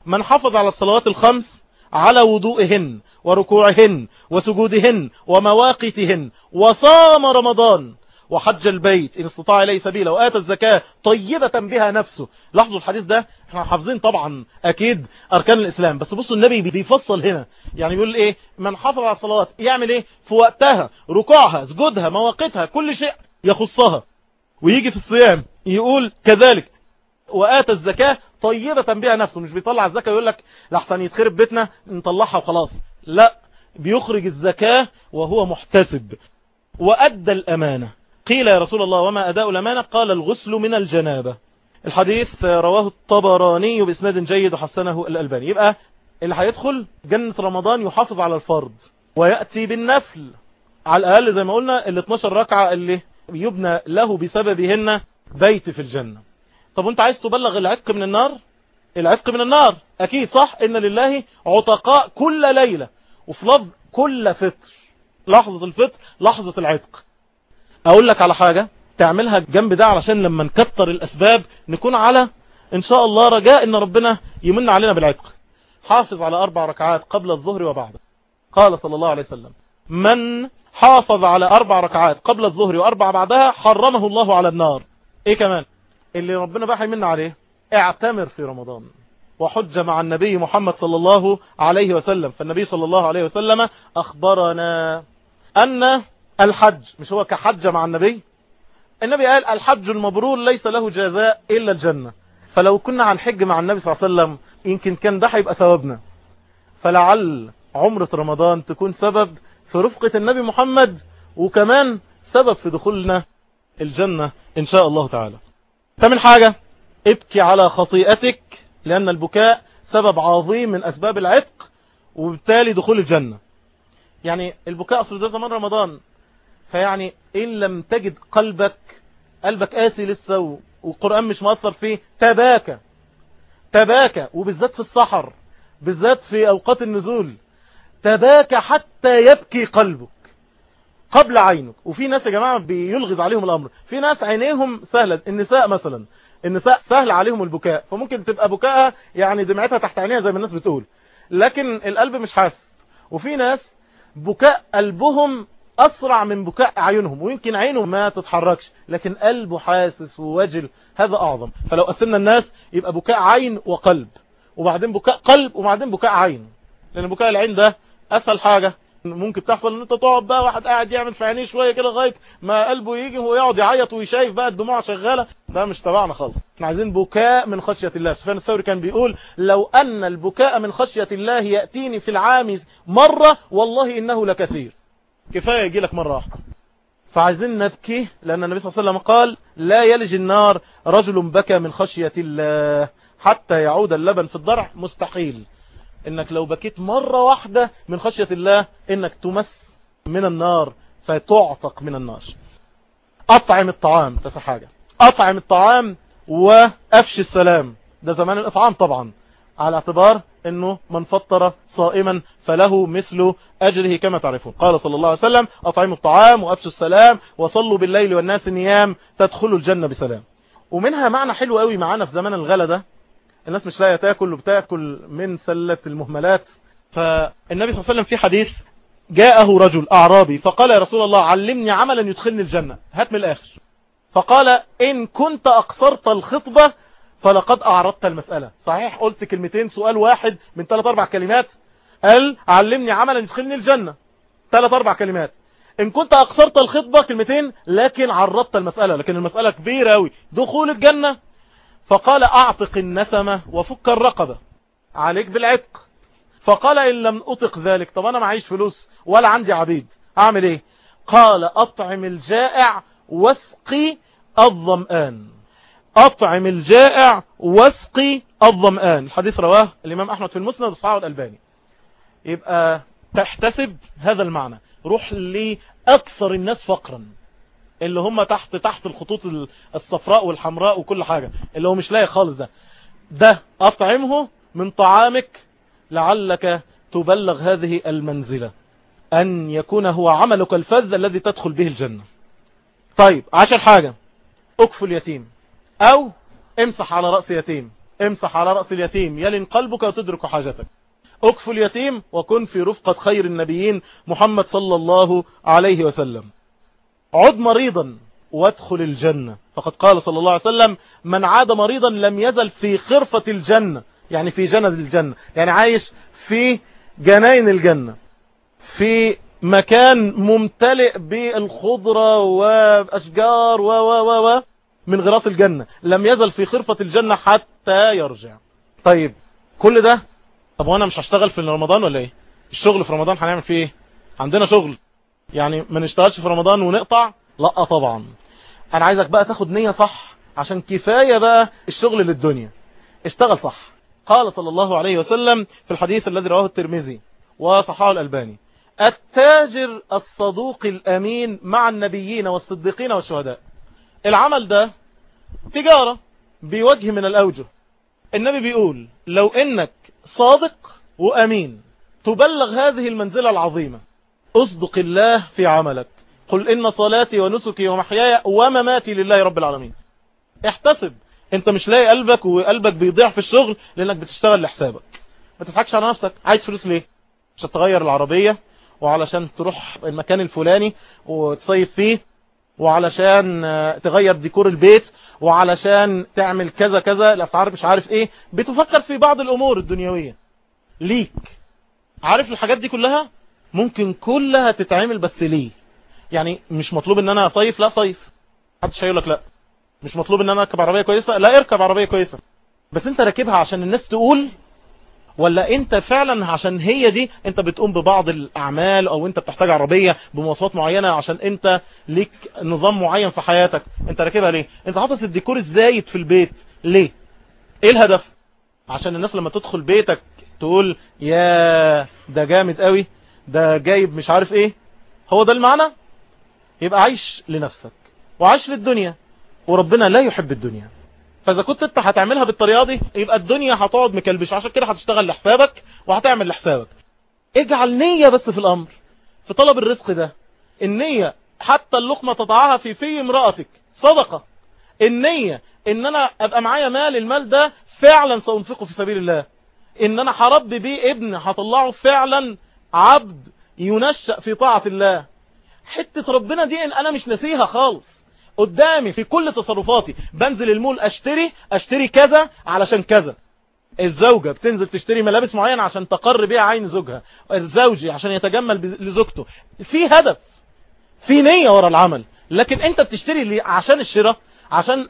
من حافظ على الصلوات الخمس على وضوئهن وركوعهن وسجودهن ومواقتهن وصام رمضان وحج البيت إن استطاع إليه سبيلا وآتى الزكاة طيبة بها نفسه. لاحظوا الحديث ده؟ إحنا حافظين طبعا أكيد أركان الإسلام بس بصوا النبي بيفصل هنا. يعني بيقول إيه؟ من حافظ على الصلوات. يعمل إيه؟ في وقتها ركوعها سجودها مواقتها كل شيء. يخصها ويجي في الصيام يقول كذلك. وآتى الزكاة طيبة بها نفسه مش بيطلع الزكاة يقول لك لحسن يتخرب بيتنا نطلعها وخلاص. لا بيخرج الزكاة وهو محتسب. وأدى الأمانة. قيل يا رسول الله وما أداء الأمانة؟ قال الغسل من الجنابة. الحديث رواه الطبراني بإسناد جيد وحسنه الألباني. يبقى اللي هيدخل جنة رمضان يحافظ على الفرض ويأتي بالنفل. على الأقل زي ما قلنا ال 12 ركعة اللي يبنى له بسببهن بيت في الجنة. طب وانت عايز تبلغ العتق من النار؟ العتق من النار. أكيد صح. إن لله عتقاء كل ليلة. وفي لفظ كل فطر. لحظة الفطر لحظة العتق. أقول لك على حاجة. تعملها جنب ده علشان لما نكتر الأسباب نكون على إن شاء الله رجاء إن ربنا يمن علينا بالعتق. حافظ على أربع ركعات قبل الظهر وبعده. قال صلى الله عليه وسلم من حافظ على أربع ركعات قبل الظهر وأربع بعدها حرمه الله على النار. إيه كمان؟ اللي ربنا بقى يمن عليه اعتمر في رمضان وحج مع النبي محمد صلى الله عليه وسلم. فالنبي صلى الله عليه وسلم أخبرنا أن الحج مش هو كحج مع النبي؟ النبي قال الحج المبرور ليس له جزاء إلا الجنة. فلو كنا عن حج مع النبي صلى الله عليه وسلم يمكن كان ده هيبقى ثوابنا. فلعل عمرة رمضان تكون سبب في رفقة النبي محمد وكمان سبب في دخولنا الجنة إن شاء الله تعالى. ثامن حاجة ابكي على خطيئتك لأن البكاء سبب عظيم من أسباب العتق وبالتالي دخول الجنة. يعني البكاء أصل ده زمان رمضان فيعني إن لم تجد قلبك قلبك قاسي لسه والقرآن مش مؤثر فيه تباكى. تباكى وبالذات في السحر بالذات في أوقات النزول. تباكى حتى يبكي قلبك قبل عينك. وفي ناس يا جماعة بيلغز عليهم الأمر. في ناس عينيهم سهلة. النساء مثلا. النساء سهل عليهم البكاء. فممكن تبقى بكاءها يعني دمعتها تحت عينيها زي ما الناس بتقول. لكن القلب مش حاسس. وفي ناس بكاء قلبهم أسرع من بكاء عيونهم. ويمكن عينه ما تتحركش. لكن قلبه حاسس ووجل. هذا أعظم. فلو قسمنا الناس يبقى بكاء عين وقلب. وبعدين بكاء قلب وبعدين بكاء عين. لأن بكاء العين ده أسهل حاجة. ممكن تحصل إن أنت تقعد بقى واحد قاعد يعمل في عينيه شوية كده لغاية ما قلبه يجي وهو يقعد يعيط ويشايف بقى الدموع شغالة. ده مش تبعنا خالص. إحنا عايزين بكاء من خشية الله. سفيان الثوري كان بيقول لو أن البكاء من خشية الله يأتيني في العام مرة والله إنه لكثير. كفاية يجي لك مرة واحدة. فعايزين نبكي لأن النبي صلى الله عليه وسلم قال لا يلج النار رجل بكى من خشية الله. حتى يعود اللبن في الضرع مستحيل. إنك لو بكيت مرة واحدة من خشية الله إنك تمس من النار فتعتق من النار. أطعم الطعام تسا حاجة. أطعم الطعام وافش السلام. ده زمان الإطعام طبعا. على اعتبار إنه من فطر صائما فله مثل أجره كما تعرفون. قال صلى الله عليه وسلم اطعموا الطعام وافشوا السلام وصلوا بالليل والناس نيام تدخلوا الجنة بسلام. ومنها معنى حلو قوي معانا في زمان الغلا ده. الناس مش لاقية تاكل وبتاكل من سلة المهملات. فالنبي صلى الله عليه وسلم في حديث جاءه رجل أعرابي فقال يا رسول الله علمني عملا يدخلني الجنة. هات من الآخر. فقال إن كنت أقصرت الخطبة فلقد أعرضت المسألة. صحيح قلت كلمتين سؤال واحد من ثلاث أربع كلمات. قال علمني عملا يدخلني الجنة. ثلاث أربع كلمات. إن كنت أقصرت الخطبة كلمتين لكن عرضت المسألة. لكن المسألة كبيرة أوي. دخول الجنة فقال أعتق النسمة وفك الرقبة. عليك بالعتق. فقال إن لم أطق ذلك طب أنا معيش فلوس ولا عندي عبيد أعمل إيه؟ قال أطعم الجائع واسقي الظمآن. أطعم الجائع واسقي الظمآن. الحديث رواه الإمام أحمد في المسند الصحاح الألباني. يبقى تحتسب هذا المعنى. روح لاكثر الناس فقرا. اللي هم تحت تحت الخطوط الصفراء والحمراء وكل حاجة. اللي هو مش لاقي خالص ده. ده أطعمه من طعامك لعلك تبلغ هذه المنزلة. أن يكون هو عملك الفذ الذي تدخل به الجنة. طيب عشر حاجة. اكفل اليتيم. أو امسح على رأس يتيم امسح على رأس اليتيم. يلن قلبك وتدرك حاجتك. اكفل اليتيم وكن في رفقة خير النبيين محمد صلى الله عليه وسلم. عد مريضا وادخل الجنة. فقد قال صلى الله عليه وسلم من عاد مريضا لم يزل في خرفة الجنة. يعني في جنة الجنة. يعني عايش في جناين الجنة. في مكان ممتلئ بالخضرة وأشجار و و و و من غراس الجنة. لم يزل في خرفة الجنة حتى يرجع. طيب كل ده؟ طب وأنا مش هشتغل في رمضان ولا إيه؟ الشغل في رمضان هنعمل فيه إيه؟ عندنا شغل. يعني ما نشتغلش في رمضان ونقطع؟ لا طبعا. أنا عايزك بقى تاخد نية صح عشان كفاية بقى الشغل للدنيا. اشتغل صح. قال صلى الله عليه وسلم في الحديث الذي رواه الترمذي وصححه الألباني التاجر الصدوق الأمين مع النبيين والصديقين والشهداء. العمل ده تجارة بوجه من الأوجه. النبي بيقول لو إنك صادق وأمين تبلغ هذه المنزلة العظيمة. أصدق الله في عملك. قل إن صلاتي ونسكي ومحياي ومماتي لله رب العالمين. احتسب. أنت مش لاقي قلبك وقلبك بيضيع في الشغل لأنك بتشتغل لحسابك. ما تضحكش على نفسك. عايز فلوس ليه؟ عشان تغير العربية وعلشان تروح المكان الفلاني وتصيف فيه وعلشان تغير ديكور البيت وعلشان تعمل كذا كذا. الأسعار مش عارف إيه. بتفكر في بعض الأمور الدنيوية. ليك. عارف الحاجات دي كلها؟ ممكن كلها تتعمل بس ليه؟ يعني مش مطلوب إن أنا اصيف لا صيف. محدش هيقول لك لا. مش مطلوب إن أنا أركب عربية كويسة؟ لا اركب عربية كويسة. بس أنت راكبها عشان الناس تقول ولا أنت فعلا عشان هي دي أنت بتقوم ببعض الأعمال أو أنت بتحتاج عربية بمواصفات معينة عشان أنت ليك نظام معين في حياتك؟ أنت راكبها ليه؟ أنت حاطط الديكور الزايد في البيت. ليه؟ إيه الهدف؟ عشان الناس لما تدخل بيتك تقول يا ده جامد قوي ده جايب مش عارف إيه. هو ده المعنى؟ يبقى عيش لنفسك وعيش للدنيا وربنا لا يحب الدنيا. فإذا كنت أنت هتعملها بالطريقة دي يبقى الدنيا هتقعد مكلبش. عشان كده هتشتغل لحسابك وهتعمل لحسابك. اجعل نية بس في الأمر في طلب الرزق ده. النية حتى اللقمة تضعها في في امرأتك. صدقة. النية إن أنا أبقى معايا مال المال ده فعلا سأنفقه في سبيل الله. إن أنا هربي بيه ابن هطلعه فعلا عبد ينشأ في طاعة الله. حتة ربنا دي ان أنا مش نسيها خالص. قدامي في كل تصرفاتي. بنزل المول أشتري أشتري كذا علشان كذا. الزوجة بتنزل تشتري ملابس معينة عشان تقر بيها عين زوجها. الزوجي عشان يتجمل لزوجته. في هدف في نية ورا العمل. لكن أنت بتشتري عشان الشراء عشان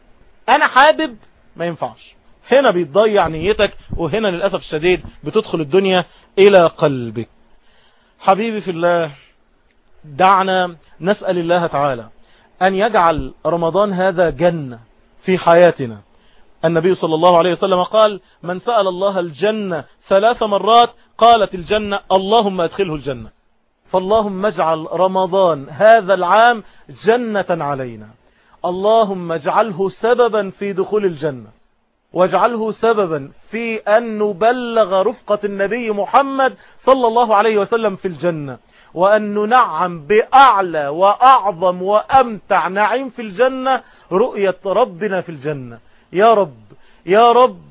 أنا حابب ما ينفعش. هنا بيتضيع نيتك وهنا للأسف الشديد بتدخل الدنيا إلى قلبك. حبيبي في الله دعنا نسأل الله تعالى أن يجعل رمضان هذا جنة في حياتنا. النبي صلى الله عليه وسلم قال من سأل الله الجنة ثلاث مرات قالت الجنة اللهم أدخله الجنة فاللهم اجعل رمضان هذا العام جنة علينا. اللهم اجعله سببا في دخول الجنة. واجعله سببا في أن نبلغ رفقة النبي محمد صلى الله عليه وسلم في الجنة وأن ننعم بأعلى وأعظم وأمتع نعيم في الجنة رؤية ربنا في الجنة. يا رب يا رب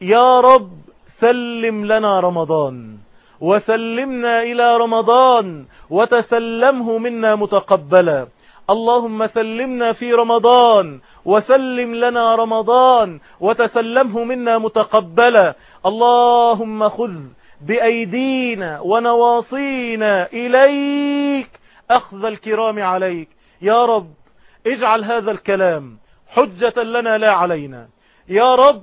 يا رب سلم لنا رمضان وسلمنا إلى رمضان وتسلمه منا متقبلا. اللهم سلمنا في رمضان وسلم لنا رمضان وتسلمه منا متقبلا. اللهم خذ بأيدينا ونواصينا إليك. أخذ الكرام عليك. يا رب اجعل هذا الكلام حجة لنا لا علينا. يا رب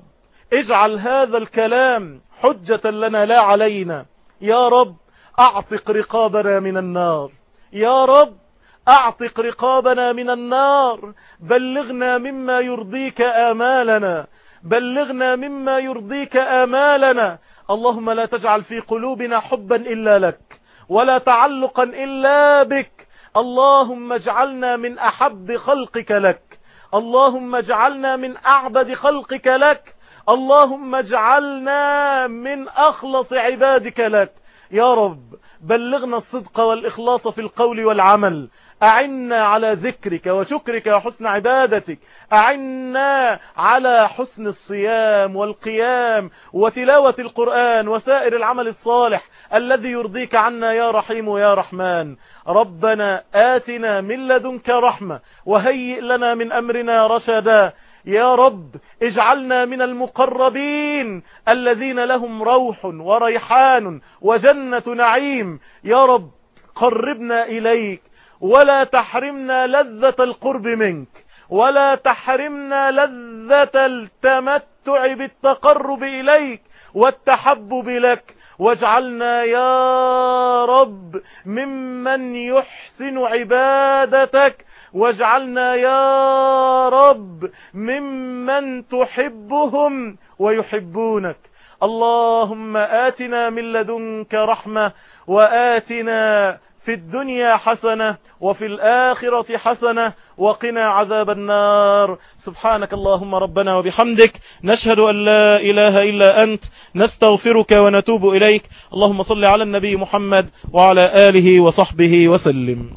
اجعل هذا الكلام حجة لنا لا علينا. يا رب أعتق رقابنا من النار. يا رب أعتق رقابنا من النار. بلغنا مما يرضيك آمالنا. بلغنا مما يرضيك آمالنا. اللهم لا تجعل في قلوبنا حبا إلا لك ولا تعلقا إلا بك. اللهم اجعلنا من أحب خلقك لك. اللهم اجعلنا من أعبد خلقك لك. اللهم اجعلنا من أخلص عبادك لك. يا رب بلغنا الصدق والإخلاص في القول والعمل. أعنا على ذكرك وشكرك وحسن عبادتك. أعنا على حسن الصيام والقيام وتلاوة القرآن وسائر العمل الصالح الذي يرضيك عنا يا رحيم يا رحمن. ربنا آتنا من لدنك رحمة وهيئ لنا من أمرنا رشدا. يا رب اجعلنا من المقربين الذين لهم روح وريحان وجنة نعيم. يا رب قربنا إليك. ولا تحرمنا لذة القرب منك ولا تحرمنا لذة التمتع بالتقرب إليك والتحبب لك. واجعلنا يا رب ممن يحسن عبادتك. واجعلنا يا رب ممن تحبهم ويحبونك. اللهم آتنا من لدنك رحمة وآتنا في الدنيا حسنة وفي الآخرة حسنة وقنا عذاب النار. سبحانك اللهم ربنا وبحمدك. نشهد أن لا إله إلا أنت. نستغفرك ونتوب إليك. اللهم صل على النبي محمد وعلى آله وصحبه وسلم.